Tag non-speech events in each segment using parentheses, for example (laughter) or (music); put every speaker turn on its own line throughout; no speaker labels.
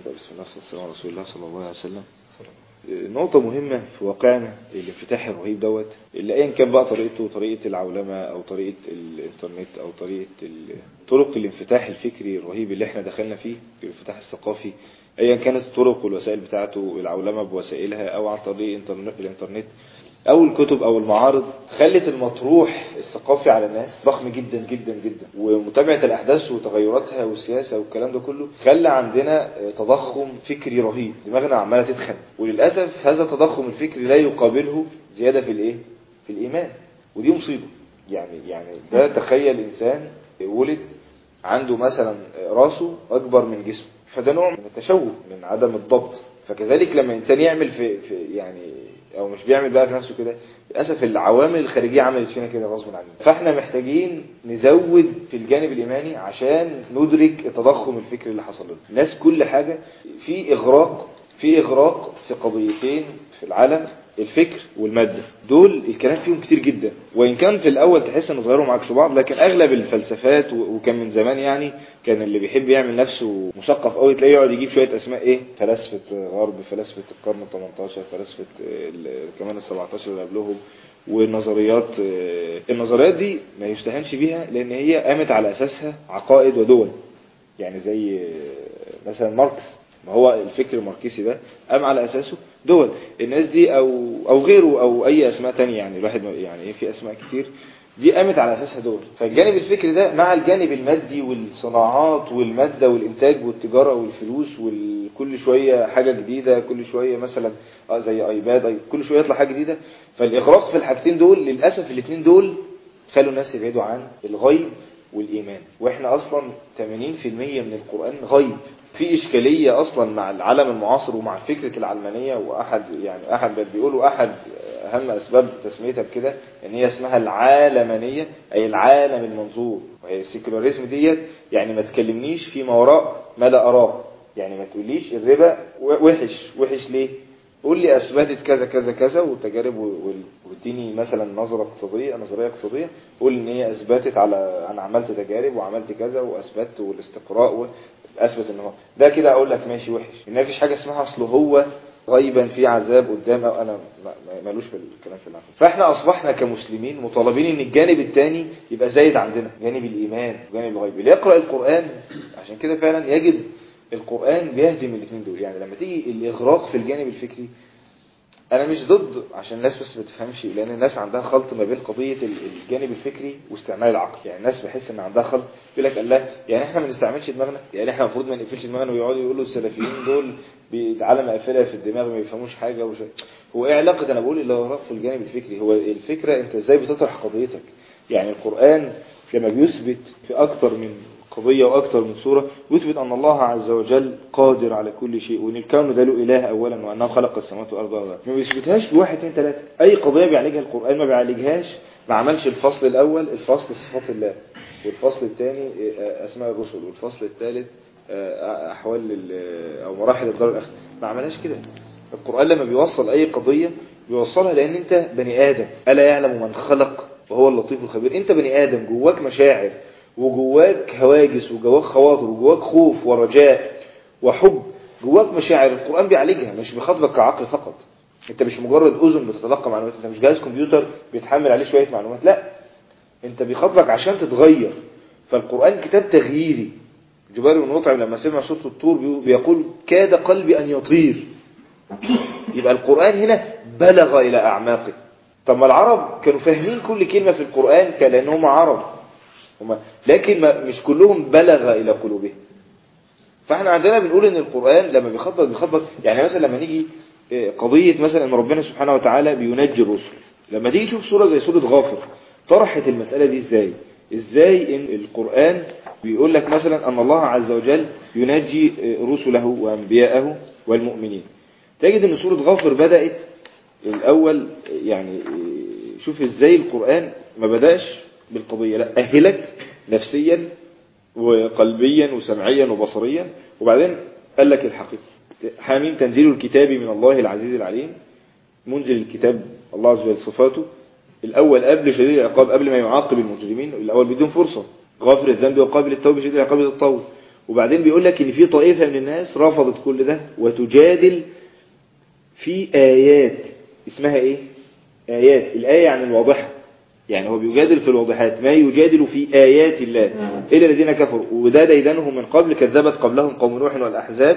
نبدأ بسم الله والسلام على رسول الله صلى الله عليه وسلم. نقطة مهمة في واقعنا الانفتاح الرهيب دوت اللي ايا كان بقى طريقته طريقة العولمة أو طريقة الإنترنت أو طريقة طرق الانفتاح الفكري الرهيب اللي إحنا دخلنا فيه الانفتاح الثقافي ايا كانت الطرق والوسائل بتاعته العولمة بوسائلها أو عن طريق الإنترنت. أو الكتب أو المعارض خلت المطروح الثقافي على الناس ضخم جدا جدا جدا. ومتابعة الأحداث وتغيراتها والسياسة والكلام ده كله خلى عندنا تضخم فكري رهيب. دماغنا عمالة تدخن وللأسف هذا التضخم الفكري لا يقابله زيادة في الإيه؟ في الإيمان. ودي مصيبة. يعني يعني ده تخيل إنسان ولد عنده مثلا راسه أكبر من جسمه. فده نوع من التشوه من عدم الضبط. فكذلك لما الانسان يعمل في, في يعني أو مش بيعمل بقى في نفسه كده للأسف العوامل الخارجية عملت فينا كده غصب عننا. فإحنا محتاجين نزود في الجانب الإيماني عشان ندرك التضخم الفكري اللي حصل لنا. الناس كل حاجة في إغراق في إغراق في قضيتين في العالم الفكر والمادة. دول الكلام فيهم كتير جدا. وإن كان في الأول تحس أن ظاهرهم عكس بعض لكن أغلب الفلسفات وكان من زمان يعني كان اللي بيحب يعمل نفسه مثقف قوي تلاقيه يقعد يجيب شوية أسماء إيه؟ فلاسفة غرب فلاسفة القرن ال 18 فلاسفة كمان ال 17 اللي قبلهم والنظريات النظريات دي ما يستهانش بيها لأن هي قامت على أساسها عقائد ودول. يعني زي مثلا ماركس. ما هو الفكر الماركسي ده قام على أساسه دول الناس دي أو أو غيره أو أي أسماء تانية يعني الواحد يعني في أسماء كتير دي قامت على أساسها دول فالجانب الفكري ده مع الجانب المادي والصناعات والمادة والإنتاج والتجارة والفلوس وكل شوية حاجة جديدة كل شوية مثلا آه زي iPad كل شوية يطلع حاجة جديدة. فالإغراق في الحاجتين دول للأسف الاثنين دول خلوا الناس يبعدوا عن الغيب والإيمان. وإحنا أصلا 80% من القرآن غيب. في إشكالية أصلا مع العالم المعاصر ومع فكرة العلمانية وأحد يعني أحد بيقولوا أحد أهم أسباب تسميتها بكده إن هي اسمها العالمانية أي العالم المنظور. وهي السيكولاريزم ديت يعني ما تكلمنيش فيما وراء ما لا أراه. يعني ما تقوليش الربا وحش. وحش ليه؟ قول لي أثبتت كذا كذا كذا وتجارب واديني مثلا نظرة اقتصادية نظرية اقتصادية. قول إن هي أثبتت على أنا عملت تجارب وعملت كذا وأثبت والاستقراء أثبت إن هو ده كده أقول لك ماشي وحش. إن مفيش حاجة اسمها أصله هو غيبا في عذاب قدام أنا مالوش في الكلام في العقل. فإحنا أصبحنا كمسلمين مطالبين إن الجانب الثاني يبقى زايد عندنا. جانب الإيمان وجانب الغيب. اللي يقرأ القرآن عشان كده فعلا يجد القرآن بيهدم الاثنين دول. يعني لما تيجي الإغراق في الجانب الفكري أنا مش ضد عشان الناس بس ما تفهمش لأن الناس عندها خلط ما بين قضية الجانب الفكري واستعمال العقل. يعني الناس بحس إن عندها خلط يقول لك الله يعني إحنا ما نستعملش دماغنا؟ يعني إحنا المفروض ما نقفلش دماغنا ويقعدوا يقولوا السلفيين دول على مقفلة في الدماغ ما يفهموش حاجة وش... هو إيه علاقة؟ أنا بقول الإغراق في الجانب الفكري. هو الفكرة أنت إزاي بتطرح قضيتك؟ يعني القرآن لما بيثبت في أكتر من قضية وأكثر من سورة. يثبت أن الله عز وجل قادر على كل شيء وأن الكون ده له إله أولا وأنه خلق السماوات والأرض ما بيثبتهاش بواحد اثنين ثلاثة أي قضية بيعالجها القرآن ما بيعالجهاش. ما عملش الفصل الأول الفصل صفات الله. والفصل الثاني أسماء الرسل. والفصل الثالث أحوال أو مراحل الدار الآخرة. ما عملهاش كده. القرآن لما بيوصل أي قضية بيوصلها لأن أنت بني آدم. ألا يعلم من خلق؟ وهو اللطيف الخبير. أنت بني آدم جواك مشاعر. وجواك هواجس وجواك خواطر وجواك خوف ورجاء وحب. جواك مشاعر. القرآن بيعالجها مش بيخاطبك كعقل فقط. انت مش مجرد أذن بتتلقى معلومات. انت مش جهاز كمبيوتر بيتحمل عليه شوية معلومات. لا. انت بيخاطبك عشان تتغير. فالقرآن كتاب تغييري. جبير بن مطعم لما سمع سورة الطور بيقول كاد قلبي أن يطير. يبقى القرآن هنا بلغ إلى أعماقه. طب ما العرب كانوا فاهمين كل كلمة في القرآن كلأنهم عرب. لكن ما مش كلهم بلغ إلى قلوبهم. فإحنا عندنا بنقول إن القرآن لما بيخطط بيخطط يعني مثلا لما نيجي قضية مثلا إن ربنا سبحانه وتعالى بينجي الرسل. لما تيجي تشوف سورة زي سورة غافر طرحت المسألة دي إزاي؟ إزاي إن القرآن بيقول لك مثلا أن الله عز وجل ينجي رسله وأنبياءه والمؤمنين. تجد إن سورة غافر بدأت الأول يعني شوف إزاي القرآن ما بدأش بالقضية لا أهلك نفسيا وقلبيا وسمعيا وبصريا. وبعدين قال لك الحقيقة حامين تنزيل الكتاب من الله العزيز العليم منزل الكتاب الله عز وجل صفاته الأول قبل شديد العقاب قبل ما يعاقب المجرمين الأول بدون فرصة غافر الذنب وقابل التوبة شديد العقاب الطول وبعدين بيقول لك إن في طائفة من الناس رفضت كل ده وتجادل في آيات اسمها إيه؟ آيات الآية يعني الواضحة. يعني هو بيجادل في الواضحات ما يجادل في آيات الله. إلا الذين كفروا. وده ديدانهم من قبل كذبت قبلهم قوم نوح والأحزاب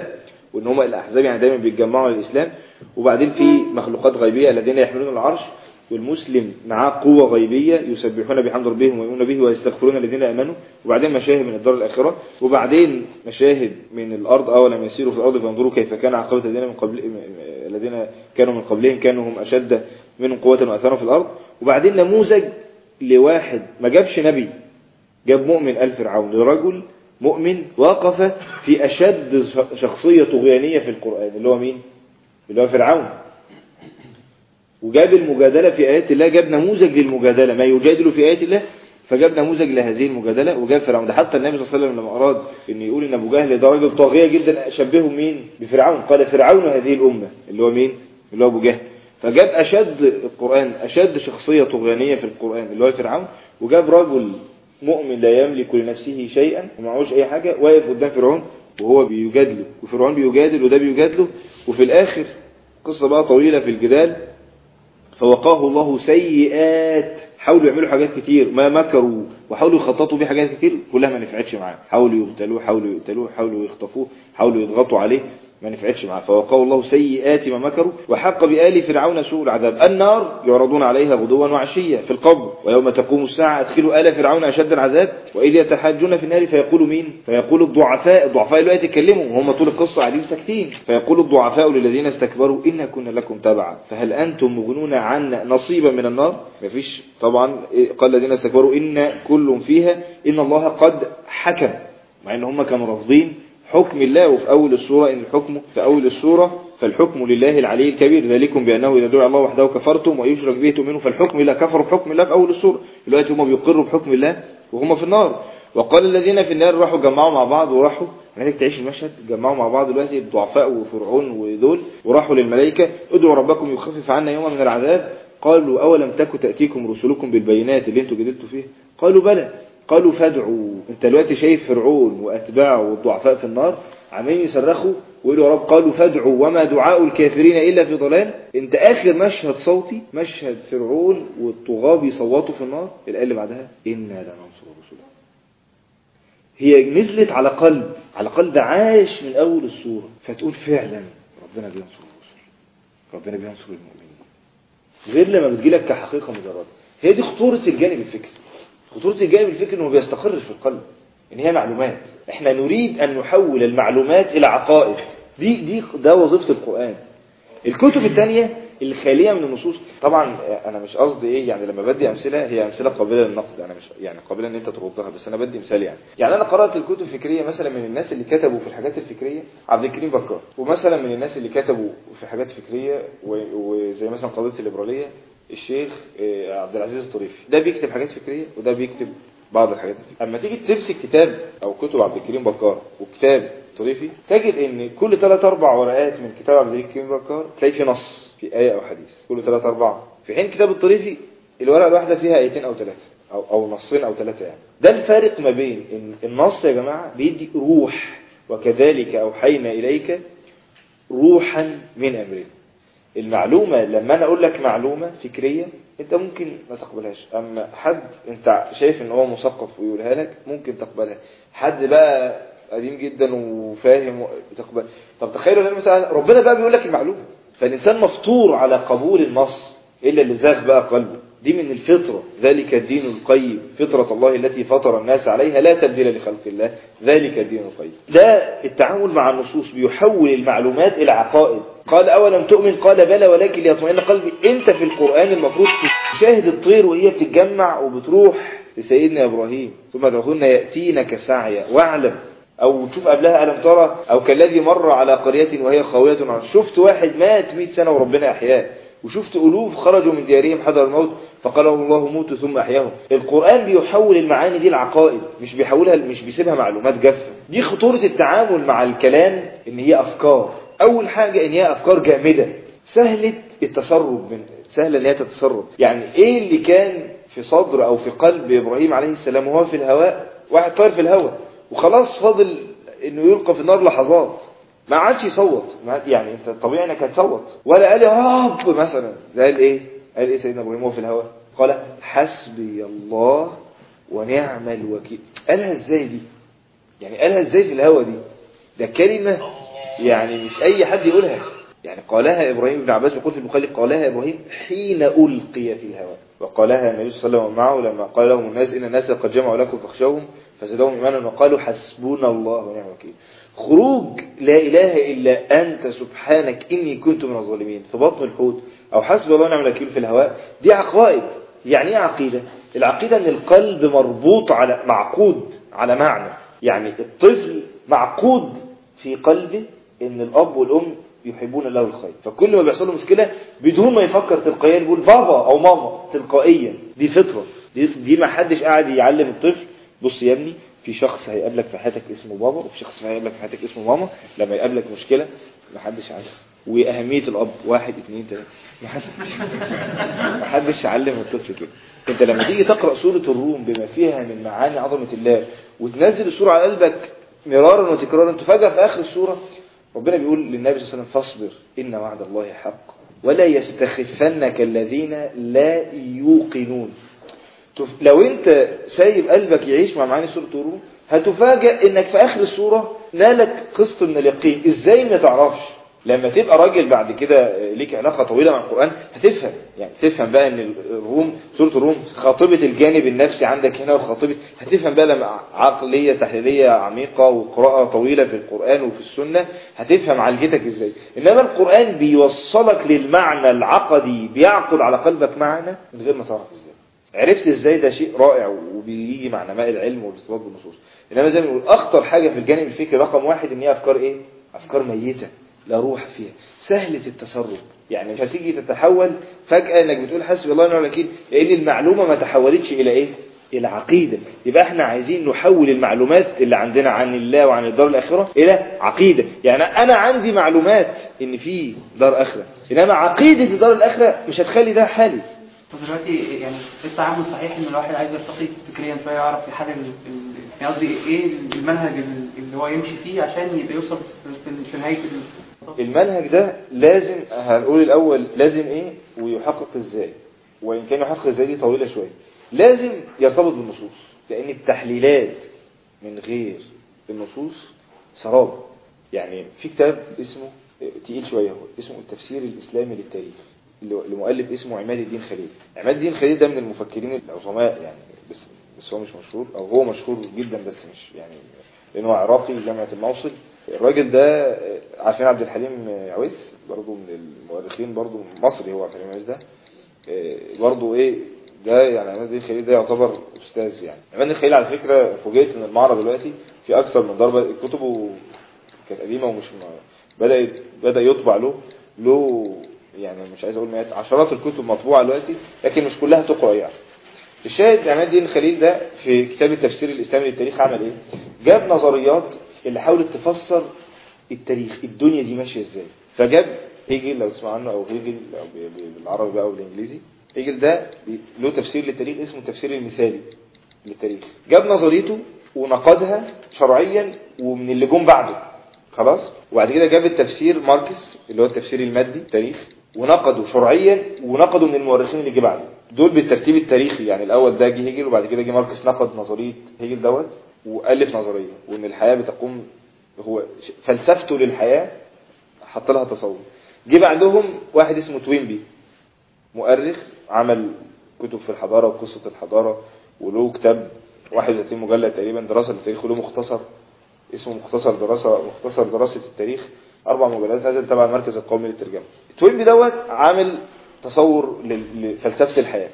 وإن هم الأحزاب يعني دايما بيتجمعوا للإسلام وبعدين في مخلوقات غيبية الذين يحملون العرش والمسلم معاه قوة غيبية يسبحون بحمد ربهم ويؤمنون به ويستغفرون الذين آمنوا. وبعدين مشاهد من الدار الآخرة. وبعدين مشاهد من الأرض أولم يسيروا في الأرض فانظروا كيف كان عقبة الذين من قبل الذين كانوا من قبلهم كانوا هم أشد منهم قوة وأثارا في الأرض. وبعدين نموذج لواحد ما جابش نبي. جاب مؤمن آل فرعون. لرجل مؤمن وقف في أشد شخصية طغيانية في القرآن اللي هو مين؟ اللي هو فرعون. وجاب المجادلة في آيات الله جاب نموذج للمجادلة. ما يجادل في آيات الله فجاب نموذج لهذه المجادلة وجاب فرعون. ده حتى النبي صلى الله عليه وسلم لما أراد أن يقول أن أبو جهل ده راجل طاغية جدا شبهه مين؟ بفرعون. قال فرعون هذه الأمة اللي هو مين؟ اللي هو أبو جهل. فجاب أشد القرآن أشد شخصية طغيانية في القرآن اللي هو فرعون وجاب رجل مؤمن لا يملك لنفسه شيئا ومعهوش أي حاجة واقف قدام فرعون وهو بيجادله وفرعون بيجادل وده بيجادله. وفي الآخر قصة بقى طويلة في الجدال فوقاه الله سيئات حاولوا يعملوا حاجات كتير ما مكروا وحاولوا يخططوا بيه حاجات كتير كلها ما نفعتش معاه. حاولوا يقتلوه حاولوا يقتلوه حاولوا يخطفوه حاولوا يضغطوا عليه. ما نفعتش معاه فوقاه الله سيئات ما مكروا وحق بآل فرعون سوء العذاب. النار يعرضون عليها غدوا وعشيا في القبر ويوم تقوم الساعة أدخلوا آل فرعون أشد العذاب وإذ يتحاجون في النار فيقول مين؟ فيقول الضعفاء. الضعفاء اللي يتكلموا وهم طول القصة قاعدين ساكتين. فيقول الضعفاء للذين استكبروا إنا كنا لكم تبعا. فهل أنتم مغنون عنا نصيبا من النار؟ مفيش طبعا قال الذين استكبروا إن كل فيها إن الله قد حكم مع إن هم كانوا رافضين. حكم الله وفي أول السورة إن الحكم في أول السورة فالحكم لله العلي الكبير ذلكم بأنه إذا دعا الله وحده كفرتم ويشرك به تؤمنوا فالحكم لا كفروا بحكم الله في أول السورة. دلوقتي هم بيقروا بحكم الله وهم في النار. وقال الذين في النار راحوا جمعوا مع بعض وراحوا. هناك تعيش المشهد؟ جمعوا مع بعض دلوقتي الضعفاء وفرعون ودول وراحوا للملائكة. ادعوا ربكم يخفف عنا يوما من العذاب. قالوا أولم تكن تأتيكم رسلكم بالبينات اللي أنتوا جدلتوا فيها؟ قالوا بلى. قالوا فادعوا. انت دلوقتي شايف فرعون وأتباعه والضعفاء في النار عمالين يصرخوا ويقولوا يا رب قالوا فادعوا وما دعاء الكافرين إلا في ضلال. انت آخر مشهد صوتي مشهد فرعون والطغاة بيصوتوا في النار. الآية اللي بعدها إنا لننصر رسلنا هي نزلت على قلب على قلب عاش من أول السوره فتقول فعلا ربنا بينصر الرسل. ربنا بينصر المؤمنين. غير لما بتجيلك كحقيقة مجردة. هي دي خطورة الجانب الفكري. خطورة الجانب الفكري إنه ما بيستقرش في القلب. إن هي معلومات. إحنا نريد أن نحول المعلومات إلى عقائد. دي دي ده وظيفة القرآن. الكتب الثانية الخالية من النصوص. طبعا أنا مش قصدي إيه يعني لما بدي أمثلة هي أمثلة قابلة للنقد. أنا مش يعني قابلة إن أنت تردها بس أنا بدي مثال يعني. يعني أنا قرأت الكتب الفكرية مثلا من الناس اللي كتبوا في الحاجات الفكرية عبد الكريم بكار. ومثلا من الناس اللي كتبوا في حاجات فكرية وزي مثلا قضية الليبرالية. الشيخ عبد العزيز الطريفي. ده بيكتب حاجات فكرية وده بيكتب بعض الحاجات الفكرية. أما تيجي تمسك كتاب أو كتب عبد الكريم بكار وكتاب طريفي تجد إن كل ثلاث أربع ورقات من كتاب عبد الكريم بكار تلاقي في نص في آية أو حديث. كل ثلاث أربع. في حين كتاب الطريفي الورقة الواحدة فيها آيتين أو ثلاثة أو أو نصين أو ثلاثة يعني. ده الفارق ما بين ان النص يا جماعة بيدي روح وكذلك أوحينا إليك روحا من أمرنا. المعلومة لما أنا أقول لك معلومة فكرية أنت ممكن ما تقبلهاش. أما حد أنت شايف إن هو مثقف ويقولها لك ممكن تقبلها. حد بقى قديم جدا وفاهم تقبل. طب تخيلوا ان مثلا ربنا بقى بيقول لك المعلومة. فالإنسان مفطور على قبول النص إلا اللي زاغ بقى قلبه. دي من الفطرة. ذلك الدين القيم. فطرة الله التي فطر الناس عليها لا تبديل لخلق الله. ذلك الدين القيم. ده التعامل مع النصوص بيحول المعلومات إلى عقائد. قال أولم تؤمن؟ قال بلى ولكن ليطمئن قلبي. أنت في القرآن المفروض تشاهد الطير وهي بتتجمع وبتروح لسيدنا إبراهيم. ثم تقولن يأتينك سعيا. واعلم. أو تشوف قبلها ألم ترى؟ أو كالذي مر على قرية وهي خاوية. شفت واحد مات 100 سنة وربنا أحياه. وشفت ألوف خرجوا من ديارهم حذر الموت. فقال الله موتوا ثم أحياهم. القرآن بيحول المعاني دي العقائد مش بيحولها مش بيسيبها معلومات جافة. دي خطورة التعامل مع الكلام إن هي أفكار. أول حاجة إن هي أفكار جامدة. سهلة التصرف من سهلة إن هي تتصرف يعني إيه اللي كان في صدر أو في قلب إبراهيم عليه السلام وهو في الهواء؟ واحد طاير في الهواء. وخلاص فاضل إنه يلقى في النار لحظات. ما عادش يصوت. يعني أنت طبيعي إنك هتصوت. ولا قال يا رب! مثلا. ده قال إيه؟ قال إيه سيدنا إبراهيم وهو في الهواء؟ قال حسبي الله ونعم الوكيل. قالها إزاي دي؟ يعني قالها إزاي في الهوا دي؟ ده كلمة يعني مش أي حد يقولها. يعني قالها إبراهيم بن عباس يقول في البخاري قالها إبراهيم حين ألقي في الهواء. وقالها النبي صلى الله عليه وسلم معه لما قال لهم الناس إن الناس قد جمعوا لكم فاخشوهم فزادهم إيمانا وقالوا حسبنا الله ونعم الوكيل. خروج لا إله إلا أنت سبحانك إني كنت من الظالمين. في بطن الحوت. أو حسب الله ونعم الوكيل في الهواء. دي عقائد. يعني إيه عقيدة؟ العقيدة إن القلب مربوط على معقود على معنى. يعني الطفل معقود في قلبه إن الأب والأم يحبون له الخير. فكل ما بيحصل له مشكلة بدون ما يفكر تلقائيا يقول بابا أو ماما تلقائيا. دي فطرة. دي, دي ما حدش قاعد يعلم الطفل. بص يا ابني في شخص هيقابلك في حياتك اسمه بابا وفي شخص هيقابلك في حياتك اسمه ماما. لما يقابلك مشكلة ما حدش عارف. وأهمية الأب واحد اثنين ثلاثة ما حدش علم الطفل كده. انت لما تيجي تقرأ سورة الروم بما فيها من معاني عظمة الله وتنزل السورة على قلبك مرارا وتكرارا تفاجئ في آخر السورة ربنا بيقول للنبي صلى الله عليه وسلم فاصبر إن وعد الله حق. ولا يستخفنك الذين لا يوقنون. لو أنت سايب قلبك يعيش مع معاني سورة الروم هتفاجئ إنك في آخر السورة نالك قسط من اليقين. إزاي ما تعرفش؟ لما تبقى راجل بعد كده ليك علاقة طويلة مع القرآن هتفهم. يعني تفهم بقى إن الروم سورة الروم خاطبة الجانب النفسي عندك هنا وخاطبة هتفهم بقى لما عقلية تحليلية عميقة وقراءة طويلة في القرآن وفي السنة هتفهم عالجتك إزاي. إنما القرآن بيوصلك للمعنى العقدي بيعقد على قلبك معنى من غير ما تعرف إزاي. عرفت إزاي ده شيء رائع وبيجي مع نماء العلم والارتباط بالنصوص. إنما زي ما بنقول أخطر حاجة في الجانب الفكري رقم واحد إن هي أفكار إيه؟ أفكار ميتة. لا روح فيها. سهلة التصرف. يعني مش هتيجي تتحول فجأة إنك بتقول حسبي الله ونعم الوكيل لأن المعلومة ما تحولتش إلى إيه؟ إلى عقيدة. يبقى إحنا عايزين نحول المعلومات اللي عندنا عن الله وعن الدار الآخرة إلى عقيدة. يعني أنا عندي معلومات إن في دار آخرة إنما عقيدة الدار الآخرة مش هتخلي ده حالي.
طب دلوقتي يعني التعامل صحيح إن الواحد عايز يرتقي فكريا شوية يعرف يحلل قصدي إيه المنهج اللي هو يمشي فيه عشان يبقى يوصل في نهاية
المنهج ده لازم هنقول الأول لازم إيه؟ ويحقق إزاي؟ وإن كان يحقق إزاي دي طويلة شوية. لازم يرتبط بالنصوص لأن التحليلات من غير النصوص سراب. يعني في كتاب اسمه تقيل شوية هو اسمه التفسير الإسلامي للتاريخ لمؤلف اسمه عماد الدين خليل. عماد الدين خليل ده من المفكرين العظماء يعني بس بس هو مش مشهور أو هو مشهور جدا بس مش يعني لأنه عراقي جامعة الموصل. الراجل ده عارفين عبد الحليم عويس برضه من المؤرخين برضه مصري هو عبد الحليم عويس ده برضه إيه ده يعني عماد الدين خليل ده يعتبر أستاذ يعني. عماد الدين خليل على فكرة فوجئت إن المعرض دلوقتي في أكثر من ضربة كتبه كانت قديمة ومش بدا بدأ يطبع له له يعني مش عايز أقول مئات عشرات الكتب مطبوعة دلوقتي لكن مش كلها تقرأ يعني. الشاهد عماد الدين خليل ده في كتاب التفسير الإسلامي للتاريخ عمل إيه؟ جاب نظريات اللي حاولت تفسر التاريخ الدنيا دي ماشية إزاي؟ فجاب هيجل لو تسمع عنه أو هيجل أو بالعربي بقى أو بالإنجليزي هيجل ده له تفسير للتاريخ اسمه التفسير المثالي للتاريخ. جاب نظريته ونقدها شرعيا ومن اللي جم بعده. خلاص؟ وبعد كده جاب التفسير ماركس اللي هو التفسير المادي التاريخ ونقده شرعيا ونقده من المؤرخين اللي جه بعده. دول بالترتيب التاريخي يعني الأول ده جه هيجل وبعد كده جه ماركس نقد نظرية هيجل دوت. وألف نظرية وإن الحياة بتقوم هو فلسفته للحياة حط لها تصور. جه بعدهم واحد اسمه توينبي مؤرخ عمل كتب في الحضارة وقصة الحضارة وله كتاب 31 مجلد تقريبا دراسة للتاريخ وله مختصر اسمه مختصر دراسة مختصر دراسة التاريخ أربع مجلدات نزل تبع المركز القومي للترجمة. توينبي دوت عامل تصور لفلسفة الحياة.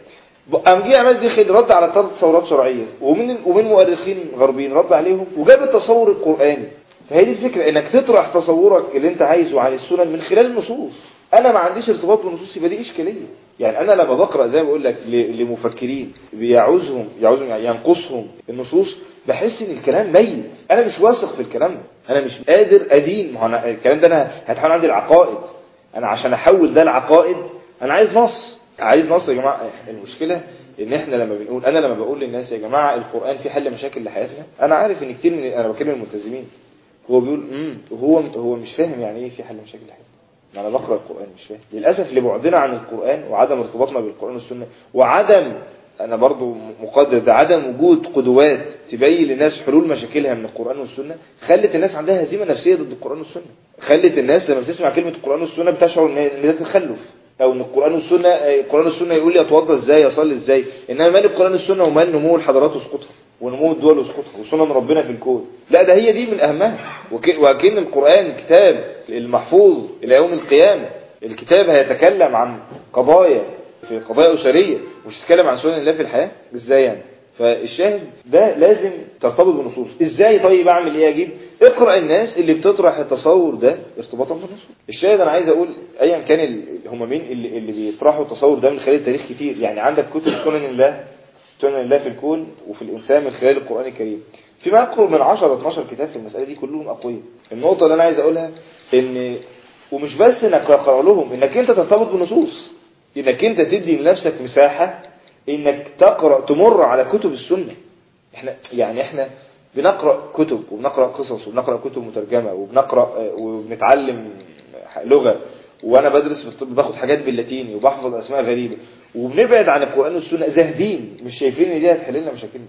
قام جه عماد دخل رد على ثلاث تصورات شرعية؟ ومن ومن مؤرخين غربيين رد عليهم وجاب التصور القراني فهي دي الفكرة إنك تطرح تصورك اللي أنت عايزه عن السنن من خلال النصوص. أنا ما عنديش ارتباط بالنصوص يبقى دي إشكالية. يعني أنا لما بقرأ زي ما بقول لك لمفكرين بيعوزهم يعوزهم يعني ينقصهم النصوص بحس إن الكلام ميت. أنا مش واثق في الكلام ده. أنا مش قادر أدين. ما هو الكلام ده أنا هتحول عندي العقائد. أنا عشان أحول ده العقائد أنا عايز نص. عايز نص يا جماعة المشكلة إن إحنا لما بنقول أنا لما بقول للناس يا جماعة القرآن فيه حل مشاكل لحياتنا أنا عارف إن كتير من أنا بكلم الملتزمين هو بيقول امم وهو هو مش فاهم يعني إيه في حل مشاكل الحياة ما أنا بقرأ القرآن مش فاهم. للأسف لبعدنا عن القرآن وعدم ارتباطنا بالقرآن والسنة وعدم أنا برضو مقدر ده عدم وجود قدوات تبين للناس حلول مشاكلها من القرآن والسنة خلت الناس عندها هزيمة نفسية ضد القرآن والسنة. خلت الناس لما بتسمع كلمة القرآن والسنة بتشعر إن ده تخلف أو إن القرآن والسنة القرآن والسنة يقول لي اتوضى إزاي اصلي إزاي؟ إنما مال القرآن والسنة ومال نمو الحضارات وسقوطها ونمو الدول وسقوطها وسنن ربنا في الكون. لا ده هي دي من أهمها. وك- وكأن القرآن كتاب المحفوظ إلى يوم القيامة. الكتاب هيتكلم عن قضايا في قضايا أسرية مش هيتكلم عن سنن الله في الحياة. إزاي يعني؟ فالشاهد ده لازم ترتبط بالنصوص إزاي طيب أعمل إيه أجيب؟ اقرأ الناس اللي بتطرح التصور ده ارتباطا بالنصوص. الشاهد أنا عايز أقول ايا كان هم مين اللي, اللي بيطرحوا التصور ده من خلال التاريخ كتير. يعني عندك كتب سنن الله سنن الله في الكون وفي الإنسان من خلال القرآن الكريم. في ما يقرب من 10 12 كتاب في المسألة دي كلهم أقوياء. النقطة اللي أنا عايز أقولها ان ومش بس إنك تقرأ لهم إنك أنت ترتبط بالنصوص. إنك أنت تدي لنفسك مساحة إنك تقرأ تمر على كتب السنة. إحنا يعني إحنا بنقرأ كتب وبنقرأ قصص وبنقرأ كتب مترجمة وبنقرأ آه، وبنتعلم لغة. وأنا بدرس باخد حاجات باللاتيني وبحفظ أسماء غريبة. وبنبعد عن القرآن والسنة. زاهدين. مش شايفين إن دي هتحل لنا مشاكلنا.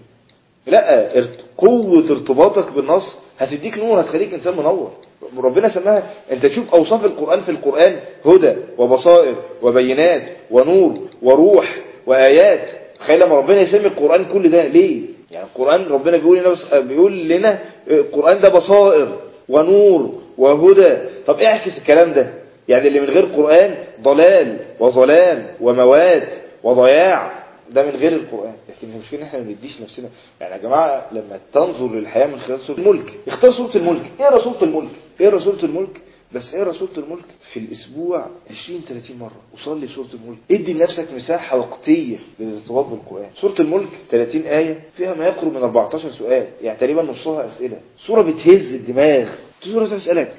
لا قوة ارتباطك بالنص هتديك نور هتخليك إنسان منور. ربنا سماها أنت تشوف أوصاف القرآن في القرآن هدى وبصائر وبينات ونور وروح. وآيات. تخيل لما ربنا يسمي القرآن كل ده ليه؟ يعني القرآن ربنا بيقول لنا بيقول لنا القرآن ده بصائر ونور وهدى. طب اعكس الكلام ده. يعني اللي من غير قرآن ضلال وظلام وموات وضياع. ده من غير القرآن. لكن المشكلة إن إحنا ما بنديش نفسنا. يعني يا جماعة لما تنظر للحياة من خلال سورة الملك. اختار سورة الملك. اقرا سورة الملك؟ اقرا سورة الملك؟ بس اقرأ سورة الملك في الأسبوع 20 30 مرة وصلي سورة الملك. ادي لنفسك مساحة وقتية للارتباط بالقرآن. سورة الملك 30 آية فيها ما يقرب من 14 سؤال يعني تقريبا نصها أسئلة. سورة بتهز الدماغ. سورة تسألك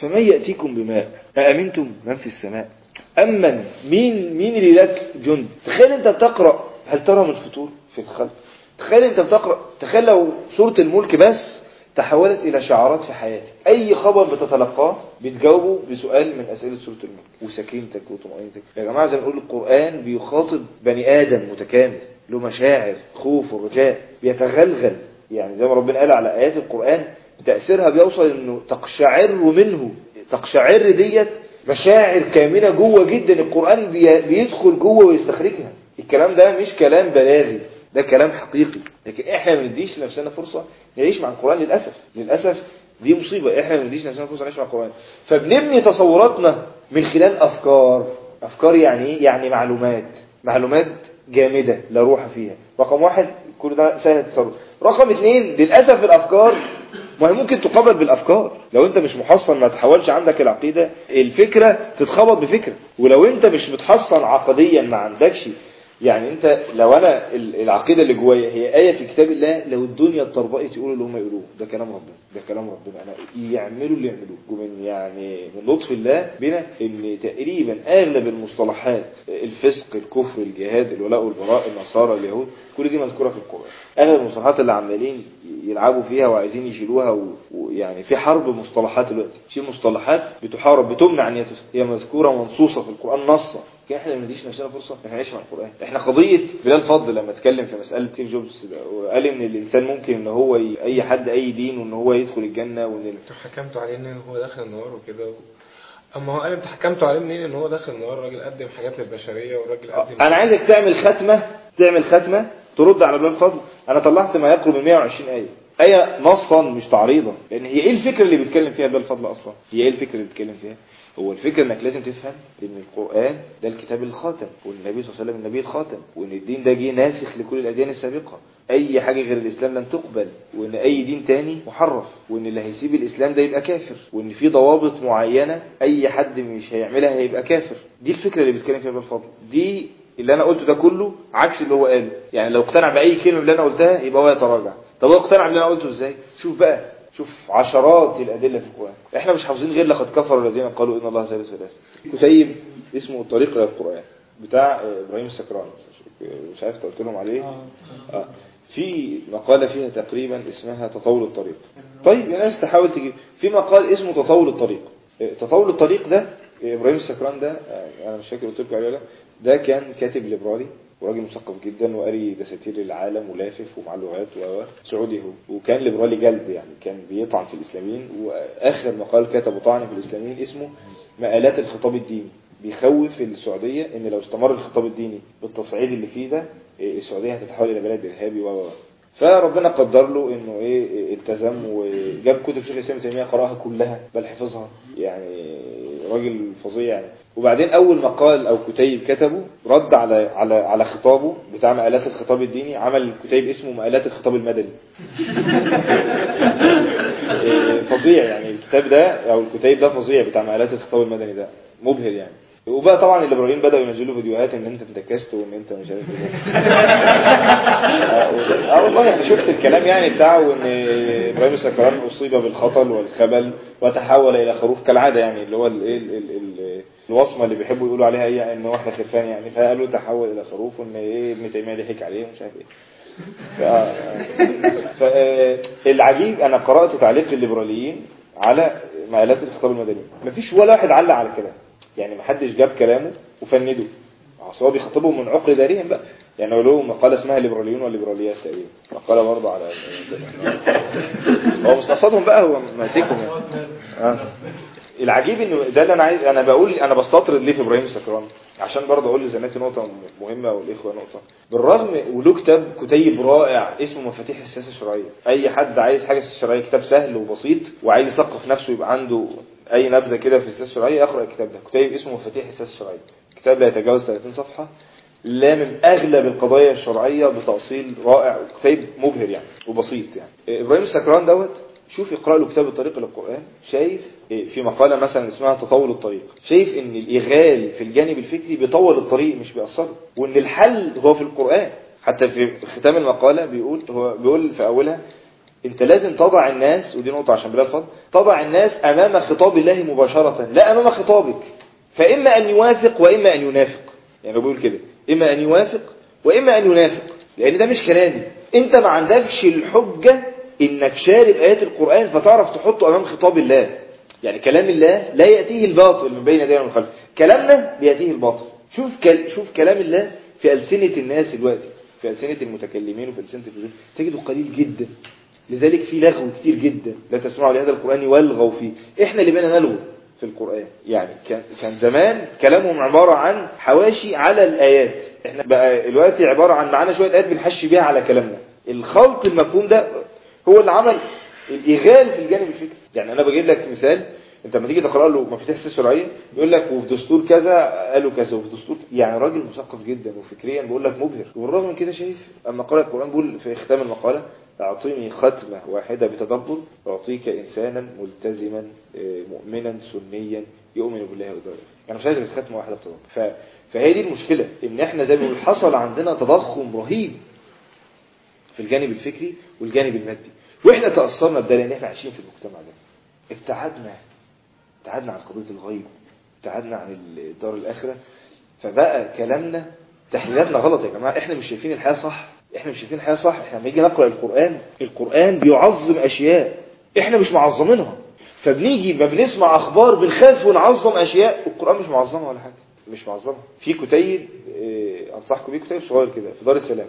فمن يأتيكم بماء؟ أأمنتم من في السماء؟ أمن مين مين اللي لك جند؟ تخيل أنت بتقرأ هل ترى من الفتور في الخلق؟ تخيل أنت بتقرأ تخيل لو سورة الملك بس تحولت إلى شعارات في حياتك. أي خبر بتتلقاه بتجاوبه بسؤال من أسئلة سورة الملك. وسكينتك وطمأنينتك يا جماعة زي نقول القرآن بيخاطب بني آدم متكامل. له مشاعر خوف ورجاء بيتغلغل. يعني زي ما ربنا قال على آيات القرآن تأثيرها بيوصل إنه تقشعر منه تقشعر ديت مشاعر كامنة جوه جدا. القرآن بي- بيدخل جوه ويستخرجها. الكلام ده مش كلام بلاغي. ده كلام حقيقي. لكن إحنا ما بنديش لنفسنا فرصة نعيش مع القرآن للأسف. للأسف دي مصيبة. إحنا ما بنديش لنفسنا فرصة نعيش مع القرآن. فبنبني تصوراتنا من خلال أفكار. أفكار يعني إيه؟ يعني معلومات. معلومات جامدة لا روح فيها. رقم واحد كل ده سهل التصرف. رقم اثنين للأسف الأفكار ما هي ممكن تقابل بالأفكار. لو أنت مش محصن ما تحولش عندك العقيدة الفكرة تتخبط بفكرة. ولو أنت مش متحصن عقديا ما عندكش يعني انت لو أنا ال- العقيدة اللي جوايا هي آية في كتاب الله لو الدنيا اتطربقت يقولوا اللي هم يقولوه. ده كلام ربنا ده كلام ربنا. أنا يعملوا اللي يعملوه. ومن يعني من لطف الله بنا إن تقريبا أغلب المصطلحات الفسق الكفر الجهاد الولاء والبراء النصارى اليهود كل دي مذكورة في القرآن. أغلب المصطلحات اللي عمالين يلعبوا فيها وعايزين يشيلوها ويعني في حرب مصطلحات دلوقتي. في مصطلحات بتحارب بتمنع أن هي مذكورة ومنصوصه في القرآن نصا لكن إحنا ما نديش نفسنا فرصة إحنا نعيش مع القرآن. إحنا قضية بلال فضل لما اتكلم في مسألة ستيف جوبز وقال إن الإنسان ممكن إن هو ي... أي حد أي دين وإن هو يدخل الجنة وإن
أنتوا حكمتوا عليه إن هو داخل النار وكده و... أما هو قال انت حكمتوا عليه منين إن هو داخل النار الراجل قدم حاجات للبشرية والراجل قدم
أنا عايزك تعمل ختمة تعمل ختمة ترد على بلال فضل أنا طلعت ما يقرب من 120 آية. آية نصا مش تعريضا. لأن هي إيه الفكرة اللي بيتكلم فيها بلال فضل أصلا؟ هي إيه الفكرة اللي بيتكلم فيها؟ هو الفكرة إنك لازم تفهم إن القرآن ده الكتاب الخاتم والنبي صلى الله عليه وسلم النبي الخاتم وإن الدين ده جه ناسخ لكل الأديان السابقة. أي حاجة غير الإسلام لن تقبل وإن أي دين تاني محرف وإن اللي هيسيب الإسلام ده يبقى كافر وإن في ضوابط معينة أي حد مش هيعملها هيبقى كافر. دي الفكرة اللي بيتكلم فيها بالفضل. دي اللي أنا قلته ده كله عكس اللي هو قاله. يعني لو اقتنع بأي كلمة اللي أنا قلتها يبقى هو يتراجع. طب هو اقتنع باللي أنا قلته إزاي؟ شوف بقى شوف عشرات الأدلة في القرآن. إحنا مش حافظين غير لقد كفر الذين قالوا إن الله ثالث ثلاثة. كتيب اسمه الطريق إلى القرآن بتاع إبراهيم السكران مش عارف قلت لهم عليه؟ آه. في مقالة فيها تقريبا اسمها تطور الطريق. طيب الناس تحاول تجيب. في مقال اسمه تطاول الطريق. إيه، تطاول الطريق ده إبراهيم السكران ده آه، أنا مش فاكر قلت لكم عليه ولا لأ ده كان كاتب ليبرالي. وراجل مثقف جدا وقاري دساتير العالم ولافف ومعاه لغات و سعودي هو وكان ليبرالي جلد يعني كان بيطعن في الإسلاميين. وآخر مقال كتبه طعن في الإسلاميين اسمه مقالات الخطاب الديني. بيخوف السعودية إن لو استمر الخطاب الديني بالتصعيد اللي فيه ده السعودية هتتحول إلى بلد إرهابي و. فربنا قدر له إنه إيه التزم وجاب كتب شيخ الإسلام تيمية قرأها كلها بل حفظها. يعني راجل فظيع يعني. وبعدين أول مقال أو كتيب كتبه رد على على على خطابه بتاع مقالات الخطاب الديني عمل كتيب اسمه مقالات الخطاب المدني. (laughs) إيه، فظيع يعني الكتاب ده أو الكتيب ده فظيع بتاع مقالات الخطاب المدني ده مبهر يعني. وبقى طبعا الليبراليين بدأوا ينزلوا فيديوهات إن أنت انتكست وإن أنت مش عارف إيه. (laughs) آه والله أنا شفت الكلام يعني بتاعه ان إبراهيم السكران أصيب بالخطل والخبل وتحول إلى خروف كالعادة يعني اللي هو الايه ال- ال- ال- الوصمة اللي بيحبوا يقولوا عليها إيه إن واحدة خرفان يعني فقالوا تحول إلى خروف وإن إيه ابن تيمية ضحك عليه ومش عارف إيه. فالعجيب أنا قرأت تعليق الليبراليين على مقالات الخطاب المدني. مفيش ولا واحد علق على الكلام. يعني محدش جاب كلامه وفنده اصل هو بيخاطبهم من عقر دارهم بقى. يعني له مقالة اسمها ليبراليون والليبراليات تقريبا. مقالة برضه على (laughs) هو مستقصدهم بقى هو ماسكهم يعني. آه. العجيب إنه ده اللي أنا عايز أنا بقول أنا بستطرد ليه في إبراهيم السكران عشان برضه أقول لزميلتي نقطة مهمة والاخوه نقطة. بالرغم وله كتاب كتيب رائع اسمه مفاتيح السياسة الشرعية. أي حد عايز حاجة شرعيه كتاب سهل وبسيط وعايز يثقف نفسه يبقى عنده أي نبذة كده في السياسة الشرعية يقرا الكتاب ده. كتيب اسمه مفاتيح السياسة الشرعية. كتاب لا يتجاوز 30 صفحة لامم أغلب القضايا الشرعية بتأصيل رائع كتاب مبهر يعني وبسيط يعني. إبراهيم السكران دوت شوف اقرأ له كتاب الطريق إلى القرآن. شايف في مقالة مثلا اسمها تطول الطريق. شايف إن الإغال في الجانب الفكري بيطول الطريق مش بيأثره. وإن الحل هو في القرآن. حتى في ختام المقالة بيقول هو بيقول في أولها أنت لازم تضع الناس ودي نقطة عشان بلال فضل تضع الناس أمام خطاب الله مباشرة لا أمام خطابك. فإما أن يوافق وإما أن ينافق. يعني بيقول كده. إما أن يوافق وإما أن ينافق. لأن ده مش كلامي. أنت ما عندكش الحجة إنك شارب آيات القرآن فتعرف تحطه أمام خطاب الله. يعني كلام الله لا يأتيه الباطل من بين يديه ومن خلفه كلامنا بيأتيه الباطل. شوف كل... شوف كلام الله في ألسنة الناس دلوقتي. في ألسنة المتكلمين وفي ألسنة الرجال تجده قليل جدا. لذلك في لغو كتير جدا. لا تسمعوا لهذا القرآن والغوا فيه. إحنا اللي بينا نلغو في القرآن. يعني كان كان زمان كلامهم عبارة عن حواشي على الآيات. إحنا بقى دلوقتي عبارة عن معانا شوية آيات بنحشي بيها على كلامنا. الخلط المفهوم ده هو اللي عمل الإغال في الجانب الفكري. يعني أنا بجيب لك مثال أنت لما تيجي تقرأ له مفاتيح السياسة الشرعية يقول لك وفي دستور كذا قالوا كذا وفي دستور يعني راجل مثقف جدا وفكريا بقول لك مبهر. وبالرغم من كده شايف أما قرأ القرآن بيقول في ختام المقالة اعطيني ختمة واحدة بتدبر أعطيك انسانا ملتزما آه، مؤمنا سنيا يؤمن بالله والدار يعني مش عايز غير ختمه واحدة بتدبر. فهي دي المشكلة إن إحنا زي ما حصل عندنا تضخم رهيب في الجانب الفكري والجانب المادي. وإحنا تأثرنا بده لأن إحنا عايشين في المجتمع ده. ابتعدنا ابتعدنا عن قضية الغيب ابتعدنا عن الدار الآخرة. فبقى كلامنا تحليلاتنا غلط يا جماعة. إحنا مش شايفين الحياة صح. إحنا مش شايفين الحياة صح. إحنا لما نيجي نقرأ القرآن القرآن بيعظم أشياء إحنا مش معظمينها. فبنيجي ما بنسمع أخبار بنخاف ونعظم أشياء القرآن مش معظمها ولا حاجة. مش معظمها. في كتيب آه أنصحكم بيه كتيب صغير كده في دار السلام.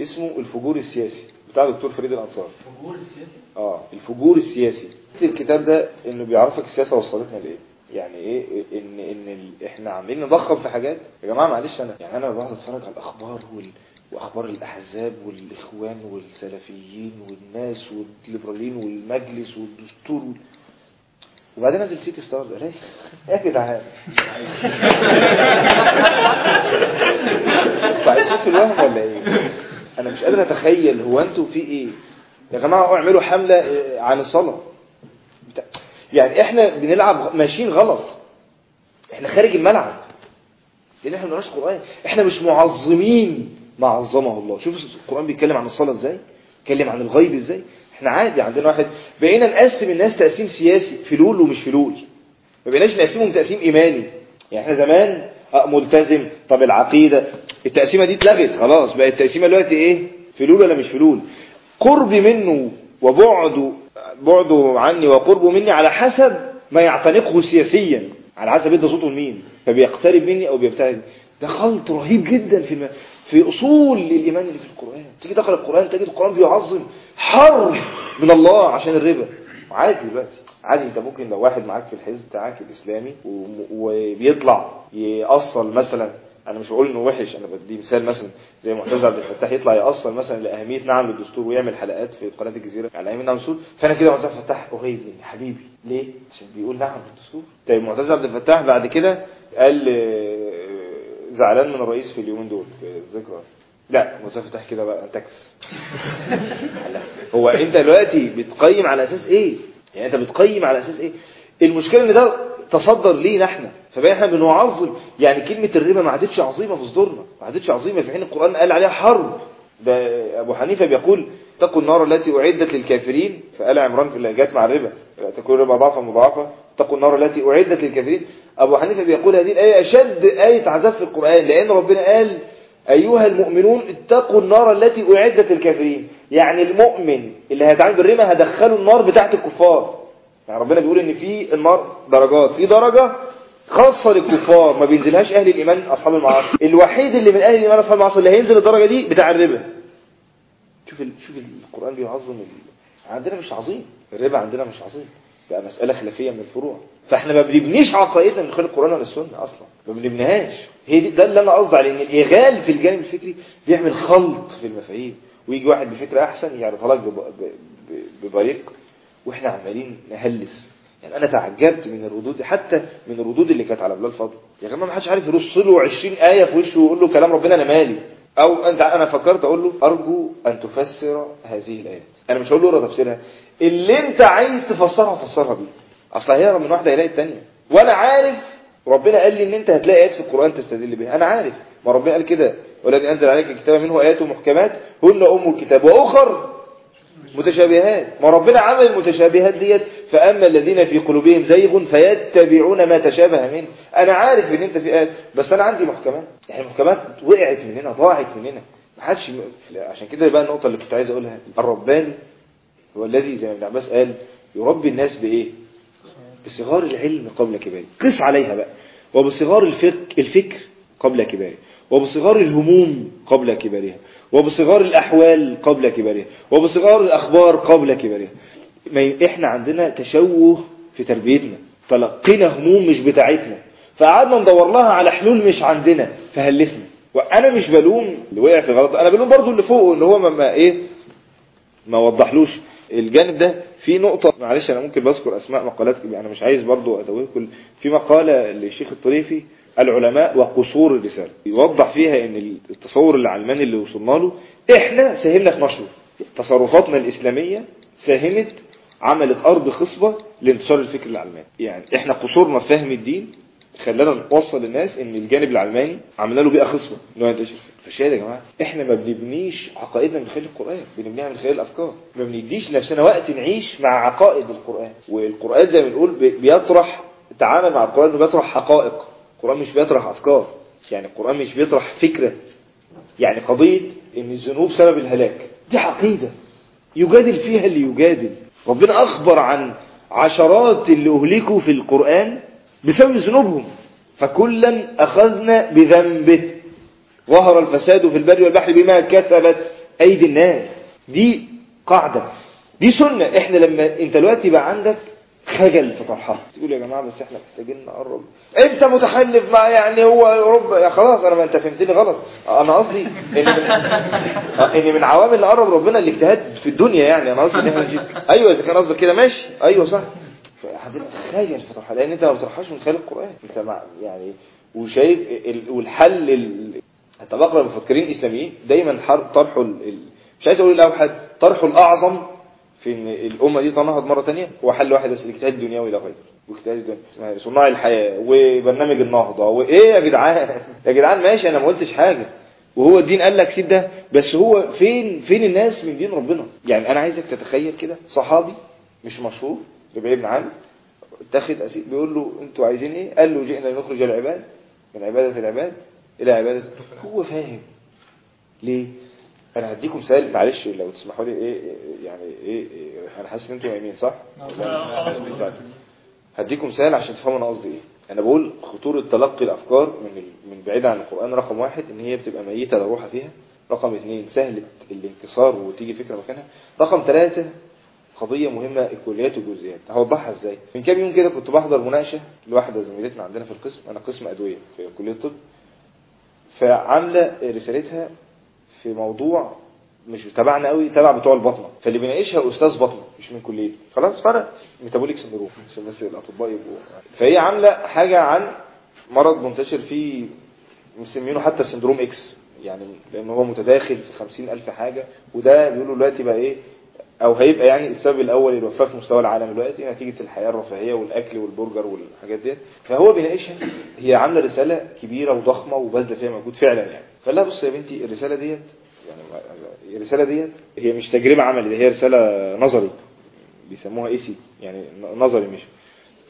اسمه الفجور السياسي. بتاع دكتور فريد الأنصار.
الفجور السياسي؟
آه الفجور السياسي. الكتاب ده إنه بيعرفك السياسة وصلتنا لإيه. يعني إيه إن إن إحنا عاملين نضخم في حاجات. يا جماعة معلش أنا يعني أنا بقعد أتفرج على الأخبار وال وأخبار الأحزاب والإخوان والسلفيين والناس والليبراليين والمجلس والدستور وال... وبعدين أنزل سيتي ستارز. الاقي يا جدعان؟ (laughs) فعايشين في الوهم ولا إيه؟ أنا مش قادر أتخيل هو أنتوا في إيه. يا جماعة اعملوا حملة آه، عن الصلاة. يعني إحنا بنلعب ماشيين غلط. إحنا خارج الملعب. لأن إحنا ما بنقراش قرآن؟ إحنا مش معظمين ما عظمه الله. شوف القرآن بيتكلم عن الصلاة إزاي؟ بيتكلم عن الغيب إزاي؟ إحنا عادي عندنا واحد. بقينا نقسم الناس تقسيم سياسي فلول ومش فلول ما بقيناش نقسمهم تقسيم إيماني. يعني إحنا زمان ملتزم. طب العقيدة التقسيمة دي اتلغت خلاص. بقت التقسيمة دلوقتي إيه؟ فلول ولا مش فلول؟ قرب منه وبعده بعده عني وقربه مني على حسب ما يعتنقه سياسيا. على حسب ادى صوته لمين. فبيقترب مني أو بيبتعد. ده خلط رهيب جدا في الم... في أصول الإيمان اللي في القرآن. تيجي تقرأ القرآن تجد القرآن بيعظم حرب من الله عشان الربا. عادي دلوقتي. عادي انت ممكن لو واحد معاك في الحزب بتاعك الإسلامي وبيطلع يأصل مثلا أنا مش بقول إنه وحش أنا بدي مثال مثلا زي معتز عبد الفتاح يطلع يأصل مثلا لأهمية نعم للدستور ويعمل حلقات في قناة الجزيرة على اهميه نعم للدستور فأنا كده معتز عبد الفتاح قريب مني. حبيبي ليه؟ عشان بيقول نعم للدستور. طيب معتز عبد الفتاح بعد كده قال آه، زعلان من الرئيس في اليومين دول. في الذكرى لا عبد الفتاح كده بقى تكس. هو انت دلوقتي بتقيم على أساس إيه؟ يعني انت بتقيم على أساس إيه؟ المشكلة إن ده تصدر لينا إحنا. فبقى إحنا بنعظم. يعني كلمة الربا ما عادتش عظيمة في صدورنا. ما عادتش عظيمة في حين القرآن قال عليها حرب. ده أبو حنيفة بيقول اتقوا النار التي أعدت للكافرين فقال عمران في اللي جت مع الربا. لا تكون الربا ضعفا مضاعفه اتقوا النار التي أعدت للكافرين. أبو حنيفة بيقول هذه الآية أشد آية عذاب في القرآن لأن ربنا قال أيها المؤمنون اتقوا النار التي أعدت للكافرين. يعني المؤمن اللي هيتعامل بالربا هدخله النار بتاعت الكفار. يعني ربنا بيقول إن في النار درجات. في درجة خاصة للكفار. ما بينزلهاش أهل الإيمان أصحاب المعاصي. الوحيد اللي من أهل الإيمان أصحاب المعاصي اللي هينزل الدرجة دي بتاع الربا. شوف. شوف القرآن بيعظم. عندنا مش عظيم. الربا عندنا مش عظيم. بقى مسألة خلافية من الفروع. فإحنا ما بنبنيش عقائدنا من خلال القرآن ولا السنة أصلا. ما بنبنيهاش. هي دي ده اللي أنا قصدي عليه إن الإغال في الجانب الفكري بيعمل خلط في المفاهيم. ويجي واحد بفكرة أحسن يعرضها لك ببريق. وإحنا عمالين نهلس. يعني أنا تعجبت من الردود حتى من الردود اللي كانت على بلال فضل. يا جماعة ما حدش عارف يرص له 20 آية في وشه ويقول له كلام ربنا أنا مالي. أو أنت أنا فكرت أقول له أرجو أن تفسر هذه الآيات. أنا مش هقول له اقرا تفسيرها. اللي أنت عايز تفسرها فسرها بيه. أصل هيقرا من واحدة يلاقي الثانية وأنا عارف ربنا قال لي إن أنت هتلاقي آيات في القرآن تستدل بها أنا عارف. ما ربنا قال كده. والذي أنزل عليك الكتاب منه آيات محكمات هن أم الكتاب. وأخر متشابهات. ما ربنا عمل المتشابهات ديت. فأما الذين في قلوبهم زيغ فيتبعون ما تشابه منه. أنا عارف إن أنت في آيات بس أنا عندي محكمات. يعني المحكمات وقعت مننا ضاعت مننا. ما حدش عشان كده بقى النقطة اللي كنت عايز أقولها الرباني هو الذي زي ما ابن عباس قال يربي الناس بإيه؟ بصغار العلم قبل كباره قس عليها بقى. وبصغار الفك الفكر قبل كباره وبصغار الهموم قبل كبارها وبصغار الأحوال قبل كبارها وبصغار الأخبار قبل كبارها ما إحنا عندنا تشوه في تربيتنا. تلقينا هموم مش بتاعتنا. فقعدنا ندور لها على حلول مش عندنا. فهلسنا. وأنا مش بلوم اللي وقع في غلط أنا بلوم برضو اللي فوقه اللي هو ما, إيه ما وضحلوش. الجانب ده في نقطة معلش أنا ممكن بذكر أسماء مقالات أنا مش عايز برضو أتوهكم في مقالة للشيخ الطريفي العلماء وقصور الرسالة. يوضح فيها إن التصور العلماني اللي وصلنا له إحنا ساهمنا في نشره. تصرفاتنا الإسلامية ساهمت عملت أرض خصبة لانتشار الفكر العلماني. يعني إحنا قصورنا في فهم الدين خلانا نوصل للناس إن الجانب العلماني عملنا له بيئة خصبة انه ينتشر فالشاهد يا جماعة إحنا ما بنبنيش عقائدنا من خلال القرآن بنبنيها من خلال الأفكار. ما بنديش نفسنا وقت نعيش مع عقائد القرآن. والقرآن زي ما بنقول بي- بيطرح التعامل مع القرآن إنه بيطرح حقائق. القرآن مش بيطرح أفكار. يعني القرآن مش بيطرح فكرة. يعني قضية إن الذنوب سبب الهلاك. دي عقيدة. يجادل فيها اللي يجادل. ربنا أخبر عن عشرات اللي أهلكوا في القرآن بسبب ذنوبهم. فكلا أخذنا بذنبه. ظهر الفساد في البر والبحر بما كسبت أيدي الناس. دي قاعدة. دي سنة. إحنا لما أنت دلوقتي بقى عندك خجل في طرحها. تقول يا جماعة بس إحنا محتاجين نقرب. أنت متخلف مع يعني هو اوروبا يا خلاص أنا ما أنت فهمتني غلط. أنا قصدي إن من (laughs) إن من عوامل اللي قرب ربنا الاجتهاد في الدنيا يعني. أنا قصدي إن إحنا نجيب. أيوه إذا كان قصدك كده ماشي. أيوه صح. فحضرتك خجل في طرحها لأن أنت ما بتطرحهاش من خلال القرآن. أنت مع يعني وشايف ال- والحل ال- انت بقرا المفكرين الإسلاميين دايما طرحوا ال- مش عايز أقول الاوحد طرحوا الأعظم في إن الأمة دي تنهض مرة تانية هو حل واحد بس الاجتهاد الدنيوي لا غير. واجتهاد الدنيا صناع الحياة وبرنامج النهضة وايه يا جدعان؟ يا جدعان ماشي أنا ما قلتش حاجة. وهو الدين قال لك سيب ده بس هو فين فين الناس من دين ربنا؟ يعني أنا عايزك تتخيل كده صحابي مش مشهور بن عامر اتخذ اسير بيقول له أنتوا عايزين إيه قال له جئنا لنخرج العباد من عبادة العباد إلى عباده هو فاهم. ليه؟ أنا هديكم مثال معلش لو تسمحوا لي إيه إيه- يعني إيه, إيه أنا حاسس إن أنتوا نايمين صح؟ هديكم مثال عشان تفهموا أنا قصدي إيه. أنا بقول خطورة تلقي الأفكار من من بعيد عن القرآن رقم واحد إن هي بتبقى ميتة لا روح فيها. رقم اثنين سهلة الانكسار وتيجي فكرة مكانها. رقم ثلاثة قضية مهمة الكليات والجزئيات. هوضحها إزاي؟ من كام يوم كده كنت بحضر مناقشة لواحدة زميلتنا عندنا في القسم أنا قسم أدوية في كلية الطب. فعاملة رسالتها في موضوع مش تبعنا قوي تبع بتوع البطنة. فاللي بيناقشها أستاذ بطنة مش من كليتي. خلاص فانا metabolic syndrome عشان بس الأطباء يبقوا. فهي عاملة حاجة عن مرض منتشر فيه مسمينه حتى syndrome X. يعني لأن هو متداخل في خمسين ألف حاجة وده بيقولوا دلوقتي بقى إيه؟ أو هيبقى يعني السبب الأول الوفاه في مستوى العالم دلوقتي نتيجة الحياة الرفاهية والأكل والبرجر والحاجات ديت. فهو بيناقشها. هي عاملة رسالة كبيرة وضخمة وبذل فيها مجهود فعلا يعني. لها بص يا بنتي الرسالة ديت يعني الرساله ديت هي مش تجربة عملي ده هي رسالة نظري. بيسموها اي سي؟ يعني نظري مش.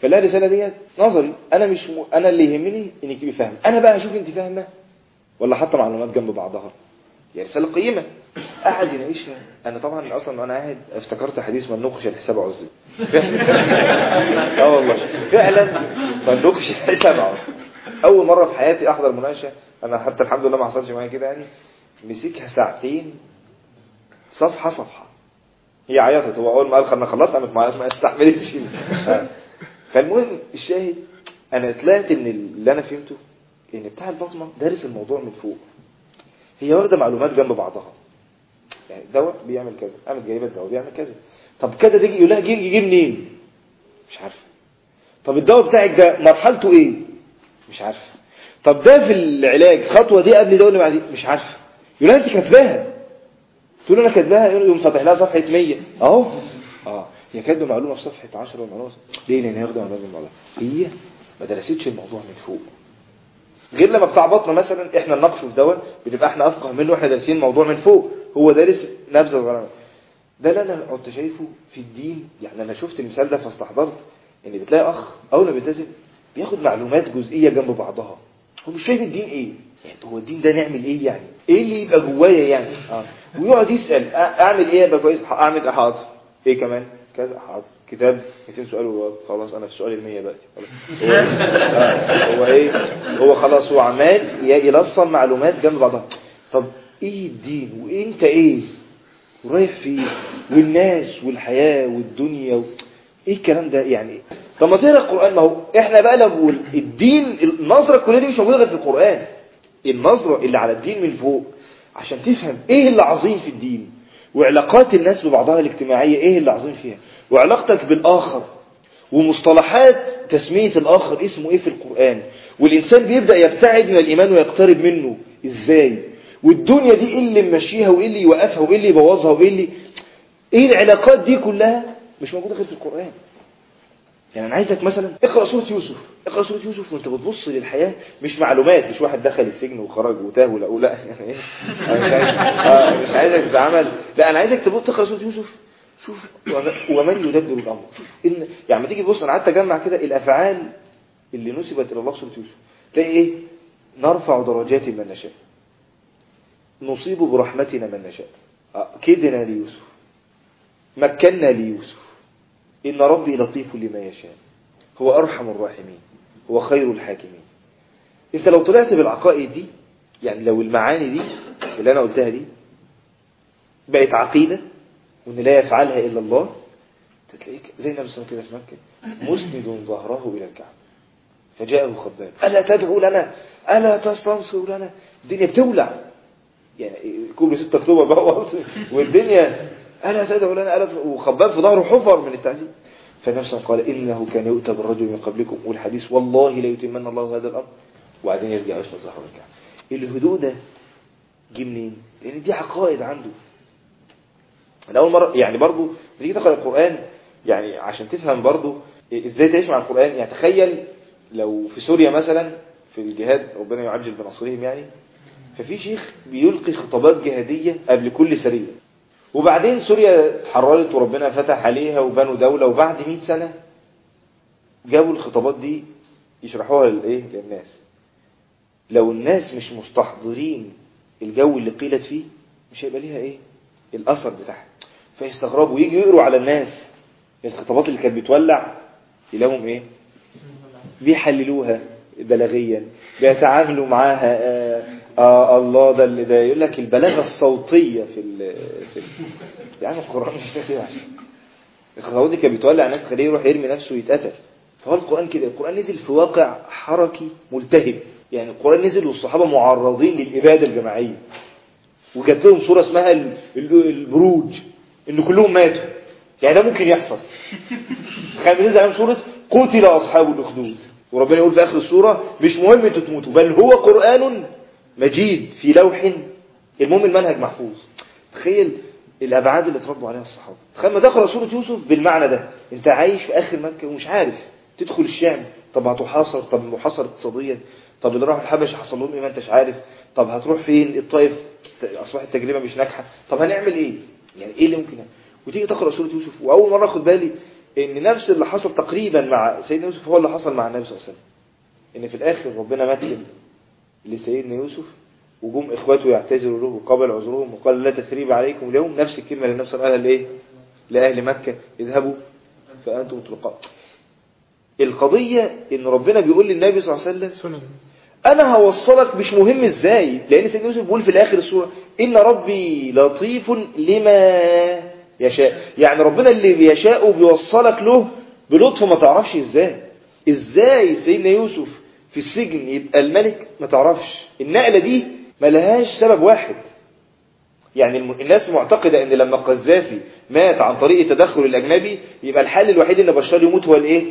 فلا الرسالة ديت نظري. أنا مش م... أنا اللي يهمني إنك تبقي فاهمة. أنا بقى أشوف أنت فاهمة ولا حاطة معلومات جنب بعضها. هي رسالة قيمة. قاعد يناقشها أنا طبعا أصلا وأنا قاعد افتكرت حديث من نقش الحساب فعلا. (laughs) آه والله. فعلا من نقش الحساب عزل أول مرة في حياتي أحضر مناقشة. أنا حتى الحمد لله ما حصلش معايا كده يعني. مسكها ساعتين. صفحة صفحة. هي عيطت. هو أول ما قال خلنا خلصت قامت ما استحملتش. (laughs) فالمهم الشاهد أنا طلعت ان اللي أنا فهمته إن بتاع البطنة دارس الموضوع من فوق. هي واخدة معلومات جنب بعضها. يعني دواء بيعمل كذا قامت جايبة الدواء بيعمل كذا. طب كذا تيجي يقول لها يجي منين؟ مش عارفه طب الدواء بتاعك ده مرحلته إيه؟ مش عارفه طب ده في العلاج خطوة دي قبل ده ولا بعد مش عارفه يقول لها أنت كاتباها. تقول أنا كاتباها يقوم فاتح لها صفحة 100 أهو. آه. هي كاتبة معلومة في صفحة 10 ومعلومه ليه؟ لأن هي واخدة معلومه هي ما درستش الموضوع من فوق. غير لما بتاع بطنه مثلا إحنا نناقشه في دواء بنبقى إحنا أفقه منه وإحنا دارسين الموضوع من فوق. هو دارس نبذة صغيرة. ده اللي أنا كنت شايفه في الدين. يعني أنا شفت المثال ده فاستحضرت إن بتلاقي أخ أول ما بيلتزم بياخد معلومات جزئية جنب بعضها. هو مش شايف الدين إيه؟ يعني هو الدين ده نعمل إيه يعني؟ إيه اللي يبقى جوايا يعني؟ آه. ويقعد يسأل أعمل إيه يبقى كويس؟ أعمل حاضر. إيه كمان؟ كذا حاضر. كتاب 200 سؤال وجواب خلاص أنا في السؤال ال 100 دلوقتي. خلاص. هو, (laughs) آه. هو إيه؟ هو خلاص هو عمال يلصم معلومات جنب بعضها. طب إيه الدين؟ وإنت إيه؟ ورايح فين والناس والحياة والدنيا و... إيه الكلام ده يعني؟ طب ما تقرأ القرآن. ما هو إحنا بقى لو الدين النظرة الكلية دي مش موجودة غير في القرآن. النظرة اللي على الدين من فوق. عشان تفهم إيه اللي عظيم في الدين. وعلاقات الناس ببعضها الاجتماعية إيه اللي عظيم فيها. وعلاقتك بالآخر. ومصطلحات تسمية الآخر اسمه إيه في القرآن. والإنسان بيبدأ يبتعد من الإيمان ويقترب منه. إزاي؟ والدنيا دي إيه اللي ممشيها وإيه اللي يوقفها وإيه اللي يبوظها وإيه اللي إيه العلاقات دي كلها مش موجودة غير في القرآن. يعني أنا عايزك مثلا اقرأ سورة يوسف. اقرأ سورة يوسف وأنت بتبص للحياة مش معلومات مش واحد دخل السجن وخرج وتاه ولا لا (laughs) يعني إيه؟ أنا مش عايز آه مش عايزك تتعامل لا أنا عايزك تبص تقرأ سورة يوسف. شوف وم- ومن يدبر الأمر؟ شوف ان يعني لما تيجي تبص أنا قعدت أجمع كده الأفعال اللي نسبت إلى الله سورة يوسف. تلاقي إيه؟ نرفع درجات من نشاء. نصيب برحمتنا من نشاء. كدنا ليوسف. مكنا ليوسف. إن ربي لطيف لما يشاء. هو أرحم الراحمين. هو خير الحاكمين. أنت لو طلعت بالعقائد دي يعني لو المعاني دي اللي أنا قلتها دي بقت عقيدة وإن لا يفعلها إلا الله تلاقيك زي وسلم كده في مكة. مسند ظهره إلى الكعبة. فجاءه خباب. ألا تدعو لنا؟ ألا تستنصر لنا؟ الدنيا بتولع. يعني كوبري 6 أكتوبر بقى وصل والدنيا ألا تدعو لنا ألا. وخباب في ظهره حفر من التعذيب. فالنبي صلى قال إنه كان يؤتى بالرجل من قبلكم. والحديث والله لا يتمن الله هذا الأمر. وبعدين يرجع يسند ظهره الكعبة الهدوء ده جه منين؟ لأن دي عقائد عنده. أنا أول مرة يعني برضو تيجي تقرأ القرآن يعني عشان تفهم برضو إزاي تعيش مع القرآن. يعني تخيل لو في سوريا مثلا في الجهاد ربنا يعجل بنصرهم يعني. ففي شيخ بيلقي خطابات جهادية قبل كل سرية. وبعدين سوريا اتحررت وربنا فتح عليها وبنوا دولة وبعد 100 سنة جابوا الخطابات دي يشرحوها للايه للناس. لو الناس مش مستحضرين الجو اللي قيلت فيه مش هيبقى ليها إيه؟ الأثر بتاعها. فيستغربوا ويجي يقروا على الناس الخطابات اللي كانت بتولع يلاقوهم إيه؟ بيحللوها بلاغيا بيتعاملوا معاها آه, الله ده اللي ده يقول لك البلاغة الصوتية في ال في ال يعني القرآن مش كده عشان الخطابات دي كانت بتولع ناس خليه يروح يرمي نفسه ويتقتل. فهو القرآن كده القرآن نزل في واقع حركي ملتهب. يعني القرآن نزل والصحابة معرضين للإبادة الجماعية. وكانت لهم صورة اسمها ال- ال- البروج إن كلهم ماتوا. يعني ده ممكن يحصل. كان بينزل عليهم سوره قتل أصحاب الأخدود. وربنا يقول في آخر السورة مش مهم أنتوا تموتوا بل هو قرآن مجيد في لوح المهم المنهج محفوظ. تخيل الأبعاد اللي اتربوا عليها الصحابة. تخيل ما تقرا سوره يوسف بالمعنى ده. انت عايش في آخر مكة ومش عارف. تدخل الشام. طب هتحاصر طب محاصر اقتصاديا. طب اللي راحوا الحبش حصل لهم إيه؟ ما انتش عارف. طب هتروح فين؟ الطائف أصبحت التجربة مش ناجحة. طب هنعمل إيه؟ يعني إيه اللي ممكن؟ وتيجي تقرا سوره يوسف. وأول مرة أخد بالي إن نفس اللي حصل تقريبا مع سيدنا يوسف هو اللي حصل مع النبي صلى الله عليه وسلم. إن في الآخر ربنا مكن لسيدنا يوسف وجم إخواته يعتذروا له وقبل عذرهم وقال لا تثريب عليكم اليوم نفس الكلمة اللي وسلم قالها لإيه؟ لأهل مكة اذهبوا فأنتم طلقاء القضية إن ربنا بيقول للنبي صلى الله عليه وسلم أنا هوصلك مش مهم إزاي لأن سيدنا يوسف بيقول في الآخر السورة إن ربي لطيف لما يشاء. يعني ربنا اللي بيشاء بيوصلك له بلطف ما تعرفش إزاي. إزاي سيدنا يوسف في السجن يبقى الملك ما تعرفش. النقلة دي ملهاش سبب واحد. يعني الناس معتقدة إن لما القذافي مات عن طريق التدخل الأجنبي يبقى الحل الوحيد إن بشار يموت هو الإيه؟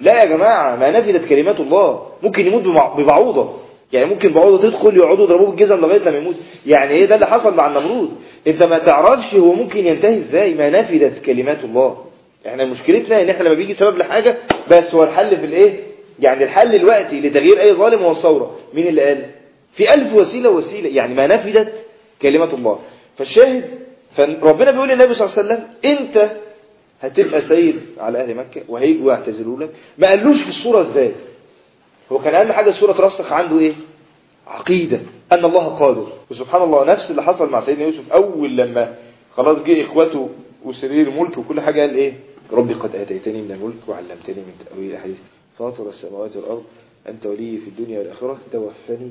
لا يا جماعة ما نفذت كلمات الله. ممكن يموت ببعوضة. يعني ممكن بعوضة تدخل يقعدوا يضربوه بالجزم لغاية لما يموت. يعني إيه ده اللي حصل مع النمرود؟ أنت ما تعرفش هو ممكن ينتهي إزاي. ما نفذت كلمات الله. إحنا مشكلتنا إن إحنا لما بيجي سبب لحاجة بس هو الحل في الإيه؟ يعني الحل الوقتي لتغيير أي ظالم هو الثورة. مين اللي قال؟ في ألف وسيلة وسيلة يعني ما نفذت كلمة الله. فالشاهد فربنا بيقول للنبي صلى الله عليه وسلم أنت هتبقى سيد على أهل مكة وهيجوا يعتذروا لك. ما قالوش في الصورة إزاي. هو كان أهم حاجة الصورة ترسخ عنده إيه؟ عقيدة. أن الله قادر. وسبحان الله نفس اللي حصل مع سيدنا يوسف أول لما خلاص جه إخواته وسرير الملك وكل حاجة قال إيه؟ ربي قد آتيتني من الملك وعلمتني من تأويل الحديث. فاطر السماوات والأرض أنت ولي في الدنيا والآخرة توفني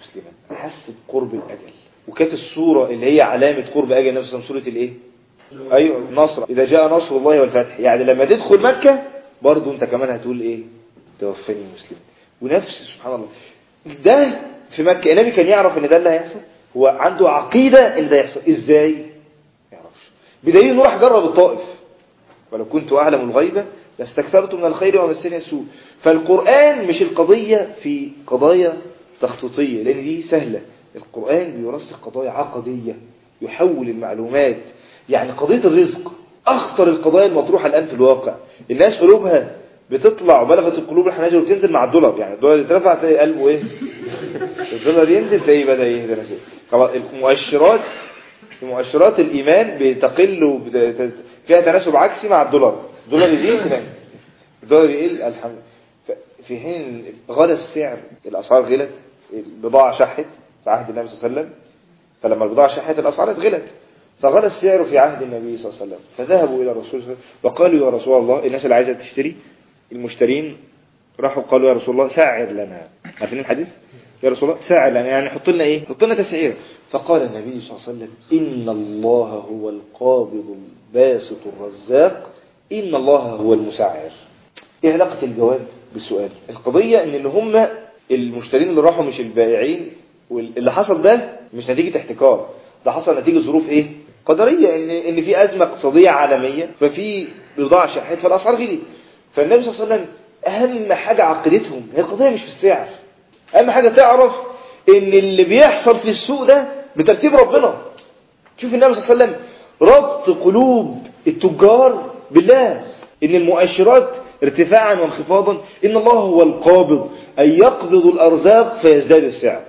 مسلما. أحس بقرب الأجل. وكانت الصورة اللي هي علامة قرب أجل وسلم سورة الإيه؟ أيوه نصر. إذا جاء نصر الله والفتح. يعني لما تدخل مكة برضو أنت كمان هتقول إيه؟ توفني مسلم ونفس سبحان الله. ده في مكة النبي كان يعرف إن ده اللي هيحصل؟ هو عنده عقيدة إن ده يحصل. إزاي؟ يعرفش. بدليل إنه راح جرب الطائف. ولو كنت أعلم الغيبة لاستكثرت من الخير وما مسني السوء فالقرآن مش القضية في قضايا تخطيطية لأن دي سهلة. القرآن بيرسخ قضايا عقدية يحول المعلومات. يعني قضية الرزق أخطر القضايا المطروحة الآن في الواقع. الناس قلوبها بتطلع وبلغت القلوب الحناجر وبتنزل مع الدولار. يعني الدولار يترفع تلاقي قلبه إيه؟ (laughs) الدولار ينزل تلاقيه بدأ نفسه خلاص المؤشرات مؤشرات الإيمان بتقل فيها تناسب عكسي مع الدولار. الدولار يزيد تلاقي الدولار يقل الحمد في حين غلى السعر الأسعار غلت البضاعة شحت في عهد النبي صلى الله عليه وسلم فلما البضاعة شحت الأسعار اتغلت فغلى السعر في عهد النبي صلى الله عليه وسلم فذهبوا إلى الرسول صلى الله عليه وسلم وقالوا يا رسول الله الناس اللي عايزة تشتري المشترين راحوا قالوا يا رسول الله سعر لنا. عارفين الحديث؟ يا رسول الله سعر لنا يعني حط لنا إيه؟ حط لنا تسعير. فقال النبي صلى الله عليه وسلم إن الله هو القابض الباسط الرزاق إن الله هو المسعر. إيه علاقة الجواب بالسؤال؟ القضية إن اللي هم المشترين اللي راحوا مش البائعين واللي حصل ده مش نتيجة احتكار. ده حصل نتيجة ظروف إيه؟ قدرية. إن إن في أزمة اقتصادية عالمية ففي بضاعة شحت فالأسعار غليت. فالنبي صلى الله عليه وسلم أهم حاجة عقيدتهم هي القضية مش في السعر. أهم حاجة تعرف إن اللي بيحصل في السوق ده بترتيب ربنا. شوف النبي صلى الله عليه وسلم ربط قلوب التجار بالله. إن المؤشرات ارتفاعا وانخفاضا إن الله هو القابض أن يقبض الأرزاق فيزداد السعر.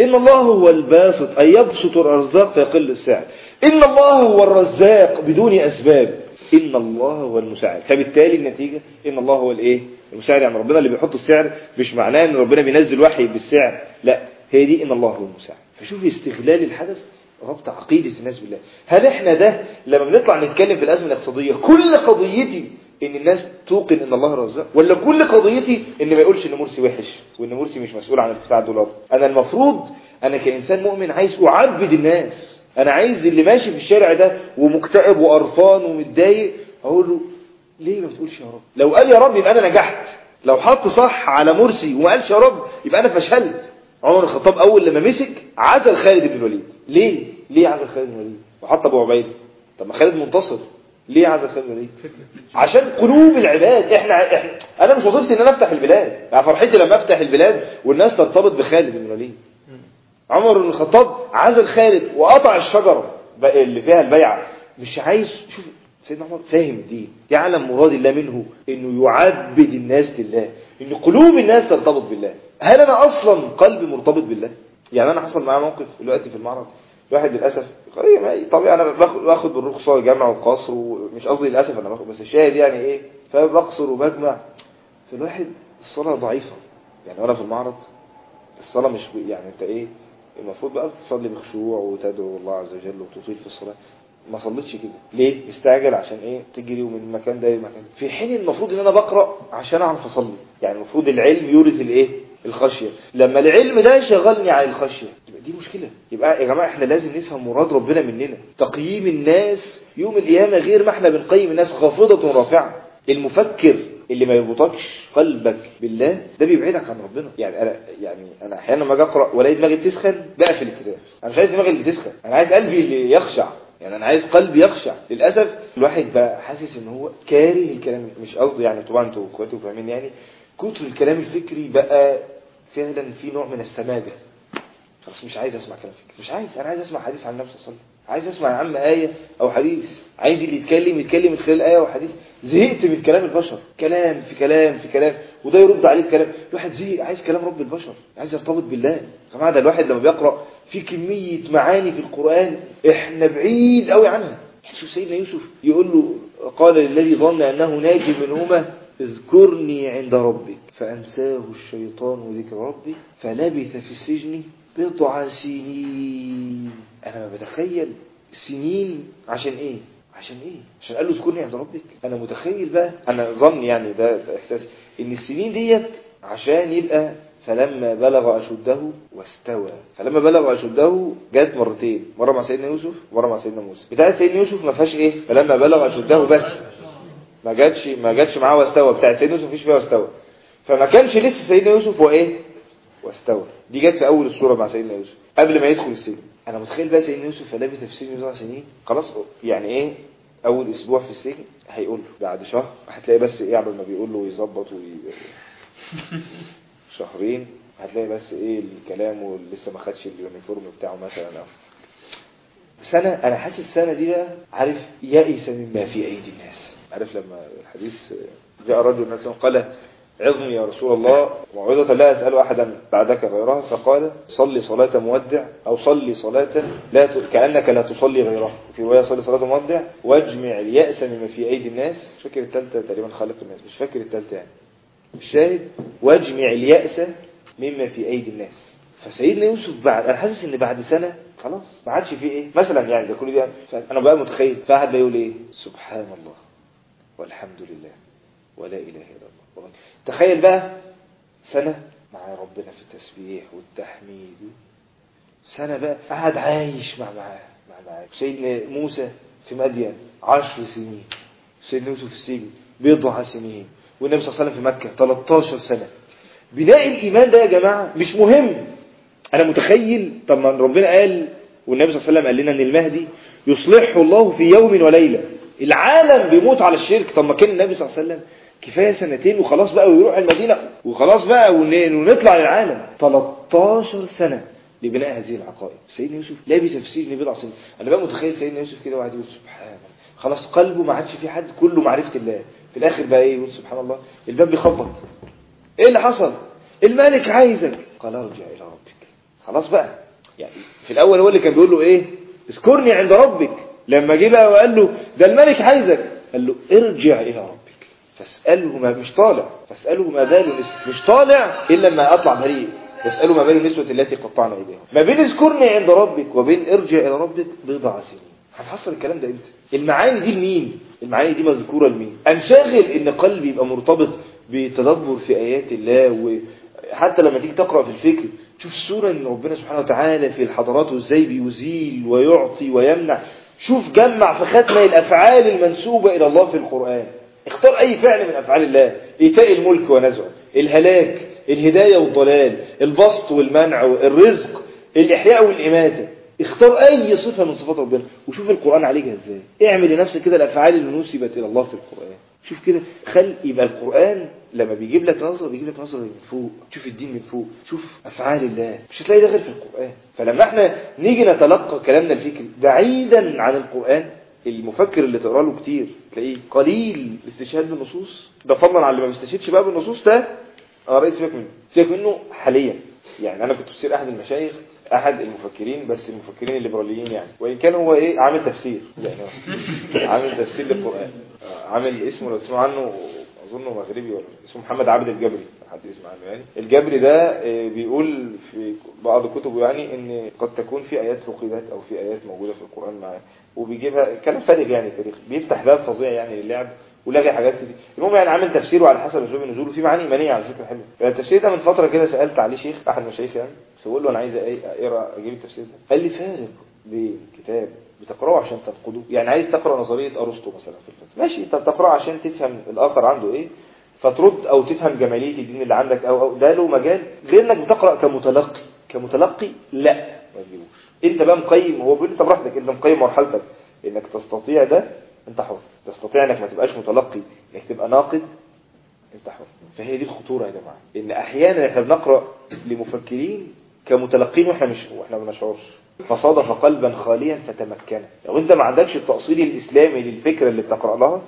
إن الله هو الباسط أن يبسط الأرزاق فيقل السعر. إن الله هو الرزاق بدون أسباب. إن الله هو المساعد. فبالتالي النتيجة إن الله هو الإيه؟ المساعد يعني ربنا اللي بيحط السعر مش معناه إن ربنا بينزل وحي بالسعر. لا هي دي إن الله هو المساعد. فشوف استغلال الحدث ربط عقيدة الناس بالله. هل إحنا ده لما بنطلع نتكلم في الأزمة الاقتصادية كل قضيتي إن الناس توقن إن الله رزاق ولا كل قضيتي إن ما يقولش إن مرسي وحش وإن مرسي مش مسؤول عن ارتفاع الدولار؟ أنا المفروض أنا كإنسان مؤمن عايز أعبد الناس. أنا عايز اللي ماشي في الشارع ده ومكتئب وقرفان ومتضايق أقول له ليه ما بتقولش يا رب؟ لو قال يا رب يبقى أنا نجحت. لو حط صح على مرسي وما قالش يا رب يبقى أنا فشلت. عمر الخطاب أول لما مسك عزل خالد بن الوليد. ليه؟ ليه عزل خالد بن الوليد؟ وحط أبو عبيده طب ما خالد منتصر. ليه عزل خالد بن الوليد؟ عشان قلوب العباد. إحنا, إحنا أنا مش وظيفتي إن أنا أفتح البلاد. يعني فرحتي لما أفتح البلاد والناس ترتبط بخالد بن الوليد. عمر بن الخطاب عزل خالد وقطع الشجرة اللي فيها البيعة. مش عايز شوف سيدنا عمر فاهم الدين يعلم مراد الله منه إنه يعبد الناس لله إن قلوب الناس ترتبط بالله. هل أنا أصلا قلبي مرتبط بالله؟ يعني أنا حصل معايا موقف دلوقتي في المعرض الواحد للأسف طبيعي أنا باخد بالرخصة جمع وقصر ومش قصدي للأسف أنا باخد بس الشاهد يعني إيه؟ فبقصر وبجمع. فالواحد الصلاة ضعيفة. يعني وأنا في المعرض الصلاة مش يعني أنت إيه؟ المفروض بقى تصلي بخشوع وتدعو الله عز وجل وتطيل في الصلاة. ما صليتش كده. ليه؟ مستعجل عشان إيه؟ تجري من المكان ده للمكان ده. في حين المفروض إن أنا بقرأ عشان أعرف أصلي. يعني المفروض العلم يورث الإيه؟ الخشية. لما العلم ده شغلني عن الخشية يبقى دي مشكلة. يبقى يا جماعة إحنا لازم نفهم مراد ربنا مننا. تقييم الناس يوم القيامة غير ما إحنا بنقيم الناس خافضه رافعة. المفكر اللي ما يربطكش قلبك بالله ده بيبعدك عن ربنا. يعني أنا يعني أنا أحيانا لما أجي أقرأ والاقي دماغي بتسخن بقفل الكتاب. أنا مش عايز دماغي اللي تسخن. أنا عايز قلبي اللي يخشع. يعني أنا عايز قلبي يخشع. للأسف الواحد بقى حاسس إن هو كاره الكلام مش قصدي يعني طبعا أنتوا إخواتي وفاهمين يعني كتر الكلام الفكري بقى فعلا في نوع من السماجة. خلاص مش عايز أسمع كلام فكري. مش عايز أنا عايز أسمع حديث عن النبي صلى عايز أسمع يا عم آية أو حديث. عايز اللي يتكلم يتكلم من خلال آية أو حديث. زهقت من كلام البشر. كلام في كلام في كلام. وده يرد عليه بكلام الواحد زهق عايز كلام رب البشر عايز يرتبط بالله. جماعة ده الواحد لما بيقرأ في كمية معاني في القرآن إحنا بعيد قوي عنها. شوف سيدنا يوسف يقول له قال للذي ظن أنه ناجي منهما اذكرني عند ربك. فأنساه الشيطان ذكر ربي فلبث في السجن بضع سنين. أنا ما بتخيل سنين عشان إيه؟ عشان إيه؟ عشان قال له اذكرني عند ربك. أنا متخيل بقى. أنا ظن يعني ده, ده إحساس. إن السنين ديت عشان يبقى فلما بلغ أشده واستوى. فلما بلغ أشده جت مرتين مرة مع سيدنا يوسف ومرة مع سيدنا موسى. بتاعت سيدنا يوسف ما فيهاش إيه؟ فلما بلغ أشده بس. ما جاتش ما جاتش معاه واستوى. بتاعت سيدنا يوسف مفيش فيها واستوى. فما كانش لسه سيدنا يوسف وايه واستوى. دي جت في أول السورة مع سيدنا يوسف قبل ما يدخل السجن. أنا متخيل بقى سيدنا يوسف فلبث في السجن سنين؟ خلاص يعني إيه؟ أول أسبوع في السجن هيقول له بعد شهر هتلاقي بس إيه قبل ما بيقول له ويظبط وي... (laughs) شهرين هتلاقي بس إيه الكلام ولسه ما خدش ال uniform بتاعه مثلا أو سنة أنا حاسس السنة دي بقى عارف يائس مما في أيدي الناس. عارف لما الحديث جاء رجل الناس قال عظني يا رسول الله. موعظة لا أسأل أحدا بعدك غيرها. فقال صلي صلاة مودع أو صلي صلاة لا ت... كأنك لا تصلي غيرها. في رواية صلي صلاة مودع. واجمع اليأس مما في أيدي الناس. مش فاكر التالتة تقريبا خالق الناس. مش فاكر التالتة يعني. الشاهد واجمع اليأس مما في أيدي الناس. فسيدنا يوسف بعد أنا حاسس إن بعد سنة خلاص. ما عادش فيه إيه؟ مثلا يعني ده كل ده. أنا بقى متخيل. فواحد بيقول إيه؟ سبحان الله والحمد لله ولا إله إلا الله. تخيل بقى سنة مع ربنا في التسبيح والتحميد. سنة بقى قعد عايش مع معاه مع معاه سيدنا موسى في مدين عشر سنين سيدنا يوسف في السجن بضع سنين والنبي صلى الله عليه وسلم في مكة 13 سنة. بناء الإيمان ده يا جماعة مش مهم. أنا متخيل طب ما ربنا قال والنبي صلى الله عليه وسلم قال لنا أن المهدي يصلحه الله في يوم وليلة. العالم بيموت على الشرك. طب ما كان النبي صلى الله عليه وسلم كفاية سنتين وخلاص بقى ويروح المدينة وخلاص بقى ونطلع للعالم. 13 سنة لبناء هذه العقائد. سيدنا يوسف لابس في سجن بضع أنا بقى متخيل سيدنا يوسف كده وقاعد يقول سبحان خلاص قلبه ما عادش في حد كله معرفة الله. في الآخر بقى إيه يقول سبحان الله؟ الباب بيخبط. إيه اللي حصل؟ الملك عايزك. قال أرجع إلى ربك. خلاص بقى. يعني في الأول هو اللي كان بيقول له إيه؟ اذكرني عند ربك. لما جه بقى وقال له ده الملك عايزك. قال له ارجع إلى ربك. فاساله ما مش طالع. فاساله ما بال مش طالع إلا لما أطلع بريء يسألوا ما بين النسوة التي قطعن أيديهم. ما بين اذكرني عند ربك وبين ارجع إلى ربك بضع سنين هنحصل الكلام ده إمتى؟ المعاني دي لمين؟ المعاني دي مذكورة لمين؟ انشغل إن قلبي يبقى مرتبط بتدبر في آيات الله وحتى لما تيجي تقرأ في الفكر شوف السورة إن ربنا سبحانه وتعالى في الحضارات وازاي بيزيل ويعطي ويمنع. شوف جمع في ختمة الأفعال المنسوبة إلى الله في القرآن. اختار أي فعل من أفعال الله إيتاء الملك ونزعه. الهلاك الهداية والضلال البسط والمنع الرزق الإحياء والإماتة. اختار أي صفة من صفات ربنا. وشوف القرآن عليها إزاي. اعمل لنفسك كده الأفعال اللي نسبت إلى الله في القرآن. شوف كده. خل يبقى القرآن لما بيجيب لك نظرة بيجيب لك نظرة من فوق. تشوف الدين من فوق. شوف أفعال الله. مش هتلاقي ده غير في القرآن. فلما إحنا نيجي نتلقى كلامنا الفكري بعيدا عن القرآن المفكر اللي تقرأ له كتير تلاقيه قليل الاستشهاد بالنصوص. ده فضلا عن اللي ما بيستشهدش بقى بالنصوص ده أنا رايي سيبك منه. سيبك منه حاليا. يعني أنا كنت بصير أحد المشايخ أحد المفكرين بس المفكرين الليبراليين يعني. وإن كان هو إيه عامل تفسير. يعني عامل تفسير للقرآن. عامل اسمه لو تسمعوا عنه أظنه مغربي ولا اسمه محمد عبد الجبري حد يسمع عنه يعني. الجبري ده بيقول في بعض كتبه يعني إن قد تكون في آيات رقيبات أو في آيات موجودة في القرآن معاه. وبيجيبها كلام فارغ يعني تاريخ بيفتح باب فظيع يعني للعب ولاقي حاجات كتير. المهم يعني عامل تفسيره على حسب اسلوب النزول وفي معاني إيمانية على فكرة حلوة. التفسير ده من فترة كده سألت عليه شيخ أحد المشايخ يعني فبقول له أنا عايز أقرأ أجيب التفسير ده. قال لي فارق بين كتاب بتقرأه عشان تنقده يعني عايز تقرأ نظرية أرسطو مثلا في الفلسفه ماشي انت بتقراه عشان تفهم الآخر عنده إيه؟ فترد أو تفهم جمالية الدين اللي عندك أو أو ده له مجال. غير إنك بتقرأ كمتلقي. كمتلقي لا. ما تجيبوش انت بقى مقيم هو بيقول طب براحتك انت مقيم مرحلتك. انك تستطيع ده انت حر. تستطيع انك ما تبقاش متلقي انك تبقى ناقد انت حر. فهي دي الخطورة يا جماعة. إن أحيانا إحنا بنقرأ لمفكرين كمتلقين وإحنا مش وإحنا ما بنشعرش. فصادف قلبا خاليا فتمكن. لو أنت ما عندكش التأصيل الإسلامي للفكرة اللي بتقرأ لها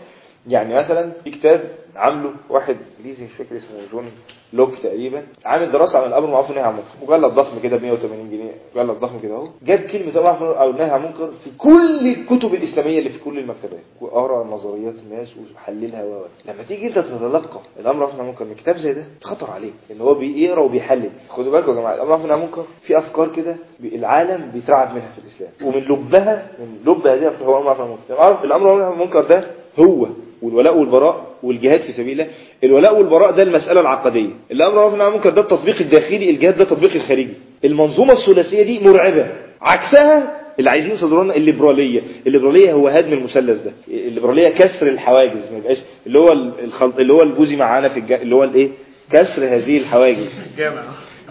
يعني مثلا في كتاب عامله واحد انجليزي مش فاكر اسمه جون لوك تقريبا عامل دراسة عن الأمر المعروف والنهي عن المنكر مجلد ضخم كده ب 180 جنيه مجلد ضخم كده أهو. جاب كلمة الأمر المعروف أو النهي عن المنكر في كل الكتب الإسلامية اللي في كل المكتبات وقرا نظريات الناس وحللها و لما تيجي أنت تتلقى الأمر المعروف والنهي عن المنكر من كتاب زي ده خطر عليك إن هو بيقرأ وبيحلل. خدوا بالكم يا جماعة الأمر المعروف والنهي عن المنكر في أفكار كده العالم بيترعب منها في الإسلام ومن لبها من لب هذه هو الأمر المعروف والنهي عن المنكر. الأمر المعروف والنهي عن المنكر ده هو والولاء والبراء والجهاد في سبيل الله الولاء والبراء ده المسألة العقدية. الأمر معروف والنهي عن المنكر ده التطبيق الداخلي الجهاد ده التطبيق الخارجي. المنظومة الثلاثية دي مرعبة. عكسها اللي عايزين يصدروا لنا الليبرالية. الليبرالية هو هدم المثلث ده. الليبرالية كسر الحواجز ما يبقاش اللي هو الخلط اللي هو البوزي معانا في الج... اللي هو الايه؟ كسر هذه الحواجز.
الجامع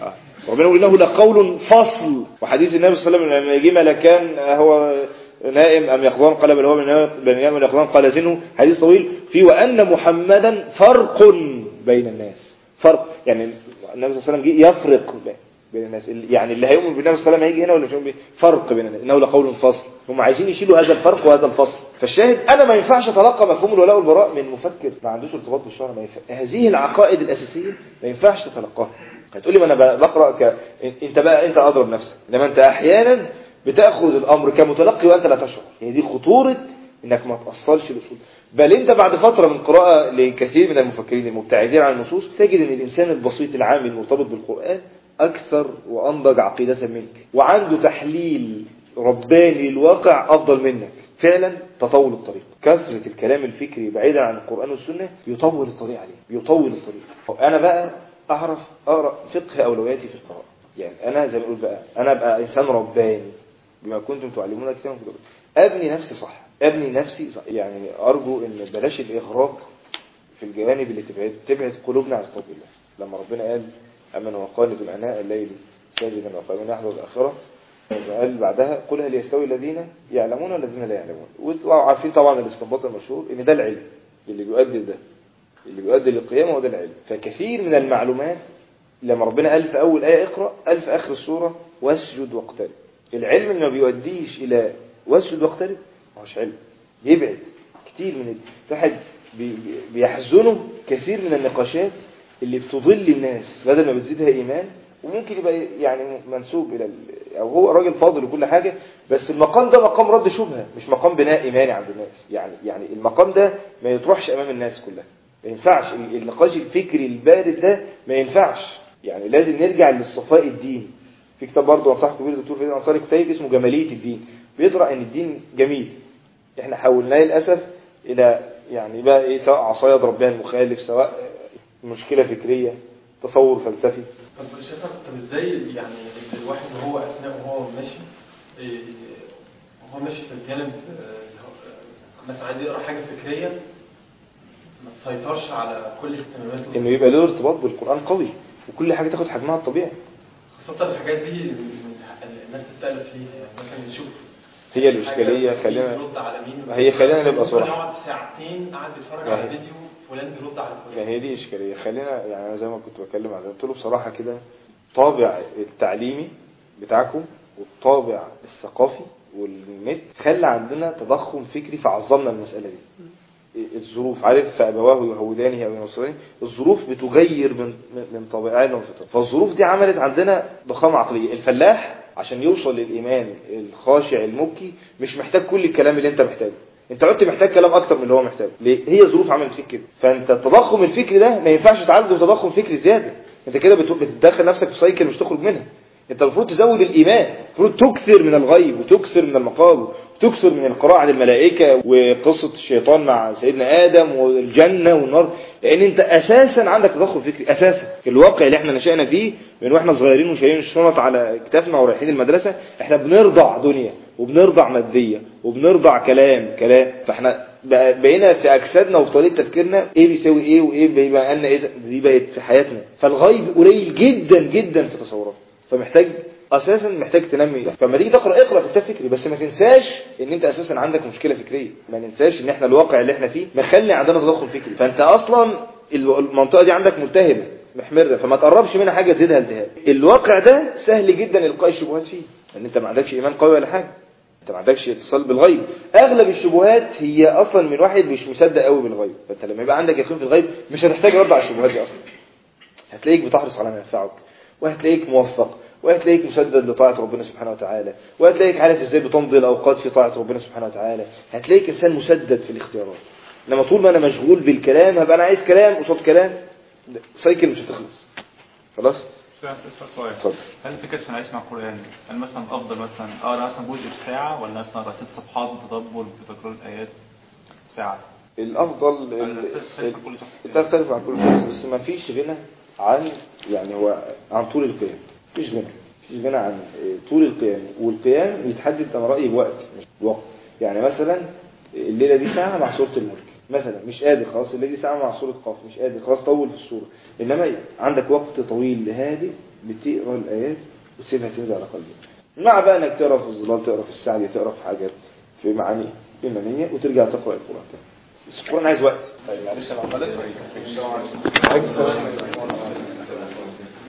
آه. ربنا يقول إنه لقول فصل. وحديث النبي صلى الله عليه وسلم لما يجي ملكان هو نائم أم يقظان قال بل هو بن يام يقظان قال زنه حديث طويل. في وأن محمدا فرق بين الناس. فرق. يعني النبي صلى الله عليه وسلم يفرق بين الناس. يعني اللي هيؤمن بالنبي صلى الله عليه وسلم هيجي هنا ولا مش هيؤمن فرق بين الناس. إنه لقول فصل. هم عايزين يشيلوا هذا الفرق وهذا الفصل. فالشاهد أنا ما ينفعش أتلقى مفهوم الولاء والبراء من مفكر. ما عندوش ارتباط بالشرع. ما ينفع. هذه العقائد الأساسية ما ينفعش تتلقاها. هتقولي ما أنا بقرأ ك... أنت بقى أنت أضرب نفسك. إنما أنت أحيانا بتأخذ الأمر كمتلقي وأنت لا تشعر. هي دي خطورة إنك ما تأصلش الأصول. بل أنت بعد فترة من قراءة لكثير من المفكرين المبتعدين عن النصوص تجد إن الإنسان البسيط العام المرتبط بالقرآن أكثر وأنضج عقيدة منك وعنده تحليل رباني للواقع أفضل منك. فعلا تطول الطريق. كثرة الكلام الفكري بعيدا عن القرآن والسنة يطول الطريق عليه يطول الطريق. أنا بقى أعرف أقرأ فقه أولوياتي في القراءة. يعني أنا زي ما بقول بقى أنا أبقى إنسان رباني. بما كنتم تعلمون كتابا كتابا أبني نفسي صح. أبني نفسي صح. يعني أرجو إن بلاش الإغراق في الجوانب اللي تبعد تبعد قلوبنا عن كتاب الله. لما ربنا قال أمن وقانت اناء الليل ساجدا وقائما يحذر الآخرة. قال بعدها قل هل يستوي الذين يعلمون والذين لا يعلمون؟ وعارفين طبعا الاستنباط المشهور إن ده العلم اللي بيؤدي ده اللي بيؤدي للقيامة هو ده العلم. فكثير من المعلومات لما ربنا قال في أول آية اقرأ قال في آخر السورة واسجد واقترب. العلم اللي ما بيوديش إلى واسجد واقترب ما هوش علم. يبعد كتير من الواحد بيحزنه كثير من النقاشات اللي بتضل الناس بدل ما بتزيدها إيمان وممكن يبقى يعني منسوب إلى أو هو راجل فاضل وكل حاجة بس المقام ده مقام رد شبهة مش مقام بناء إيماني عند الناس. يعني يعني المقام ده ما يطرحش أمام الناس كلها. ما ينفعش النقاش الفكري البارد ده ما ينفعش. يعني لازم نرجع للصفاء الدين في كتاب برضه انصحكم كبير الدكتور فريد انصاري كتاب اسمه جمالية الدين. بيطرح إن الدين جميل. إحنا حولناه للأسف إلى يعني بقى إيه سواء عصاية يضرب بها المخالف سواء مشكلة فكرية تصور فلسفي.
طب شايف طب إزاي يعني الواحد وهو أثناء وهو ماشي إيه، وهو ماشي في الجانب آه، مثلا عايز يقرأ حاجة فكرية ما تسيطرش على كل اهتماماته؟
إنه يبقى له ارتباط بالقرآن قوي وكل حاجة تاخد حجمها الطبيعي.
خاصة الحاجات دي من الناس بتالف فيها يعني مثلا يشوف.
هي الإشكالية خلينا- هي خلينا نبقى صراحة.
يقعد ساعتين قاعد بيتفرج
ما
على فيديو فلان بيرد على فلان.
هي دي إشكالية. خلينا يعني أنا زي ما كنت بتكلم زي قلت له بصراحة كده طابع التعليمي بتاعكم والطابع الثقافي والنت خلى عندنا تضخم فكري فعظمنا المسألة دي. الظروف عارف فأبواه يهودانه أو ينصرانه الظروف بتغير من من- وفطرتنا فالظروف دي عملت عندنا ضخامة عقلية. الفلاح عشان يوصل للإيمان الخاشع المبكي مش محتاج كل الكلام اللي أنت محتاجه. أنت عدت محتاج كلام أكتر من اللي هو محتاجه. ليه؟ هي ظروف عملت فيك كده. فأنت التضخم الفكري ده ما ينفعش تعالجه بتضخم فكري زيادة. أنت كده بت- بتدخل نفسك في سايكل مش تخرج منها. أنت المفروض تزود الإيمان المفروض تكثر من الغيب وتكثر من المقام. وتكثر من القراءة عن الملائكة وقصة الشيطان مع سيدنا آدم والجنة والنار لأن أنت أساسا عندك تضخم فكري أساسا. الواقع اللي إحنا نشأنا فيه من وإحنا صغيرين وشايلين الشنط على كتافنا ورايحين المدرسة إحنا بنرضع دنيا وبنرضع مادية وبنرضع كلام كلام. فإحنا بقينا في أجسادنا وفي طريقة تفكيرنا إيه بيساوي إيه وإيه بيبقى لنا إيه دي بقت في حياتنا. فالغيب قليل جدا جدا في تصوراتنا فمحتاج أساسا محتاج تنمي ده. فلما تيجي تقرأ اقرأ كتاب فكري بس ما تنساش إن أنت أساسا عندك مشكلة فكرية. ما ننساش إن إحنا الواقع اللي إحنا فيه مخلي عندنا تضخم فكري. فأنت أصلا ال- المنطقة دي عندك ملتهبة محمرة فما تقربش منها حاجة تزيدها التهاب. الواقع ده سهل جدا إلقاء الشبهات فيه. إن أنت ما عندكش إيمان قوي ولا حاجة. أنت ما عندكش اتصال بالغيب. أغلب الشبهات هي أصلا من واحد مش مصدق قوي بالغيب. فأنت لما يبقى عندك يقين في الغيب مش هتحتاج رد على الشبهات دي أصلا. هتلاقيك بتحرص على ما ينفعك وهتلاقيك موفق. وهتلاقيك مسدد لطاعة ربنا سبحانه وتعالى. وهتلاقيك عارف إزاي بتمضي الأوقات في طاعة ربنا سبحانه وتعالى. هتلاقيك إنسان مسدد في الاختيارات. إنما طول ما أنا مشغول بالكلام هبقى أنا عايز كلام قصاد كلام سايكل مش هتخلص. خلاص؟
هل فكرة عشان أعيش مع القرآن هل مثلا أفضل مثلا أقرأ مثلا جزء في ساعة ولا مثلا أقرأ ست صفحات بتدبر بتكرار الآيات ساعة؟
الأفضل؟
تختلف عن كل شخص؟
بس ما فيش غنى عن يعني هو عن طول القيام مفيش غنى مفيش غنى عن طول القيام والقيام يتحدد أنا رايي بوقت مش بوقت يعني مثلا الليلة دي ساعة مع سوره الملك. مثلا مش قادر خلاص الليلة دي ساعة مع سوره قاف مش قادر خلاص طول في السوره إنما عندك وقت طويل هادئ بتقرأ الآيات وتسيبها تنزل على قلبك. مع بقى إنك تقرأ في الظلال تقرأ في السعدي تقرأ في حاجات في معاني إيمانية وترجع تقرأ القرآن. تاني بس القرآن عايز وقت. طيب معلش
أنا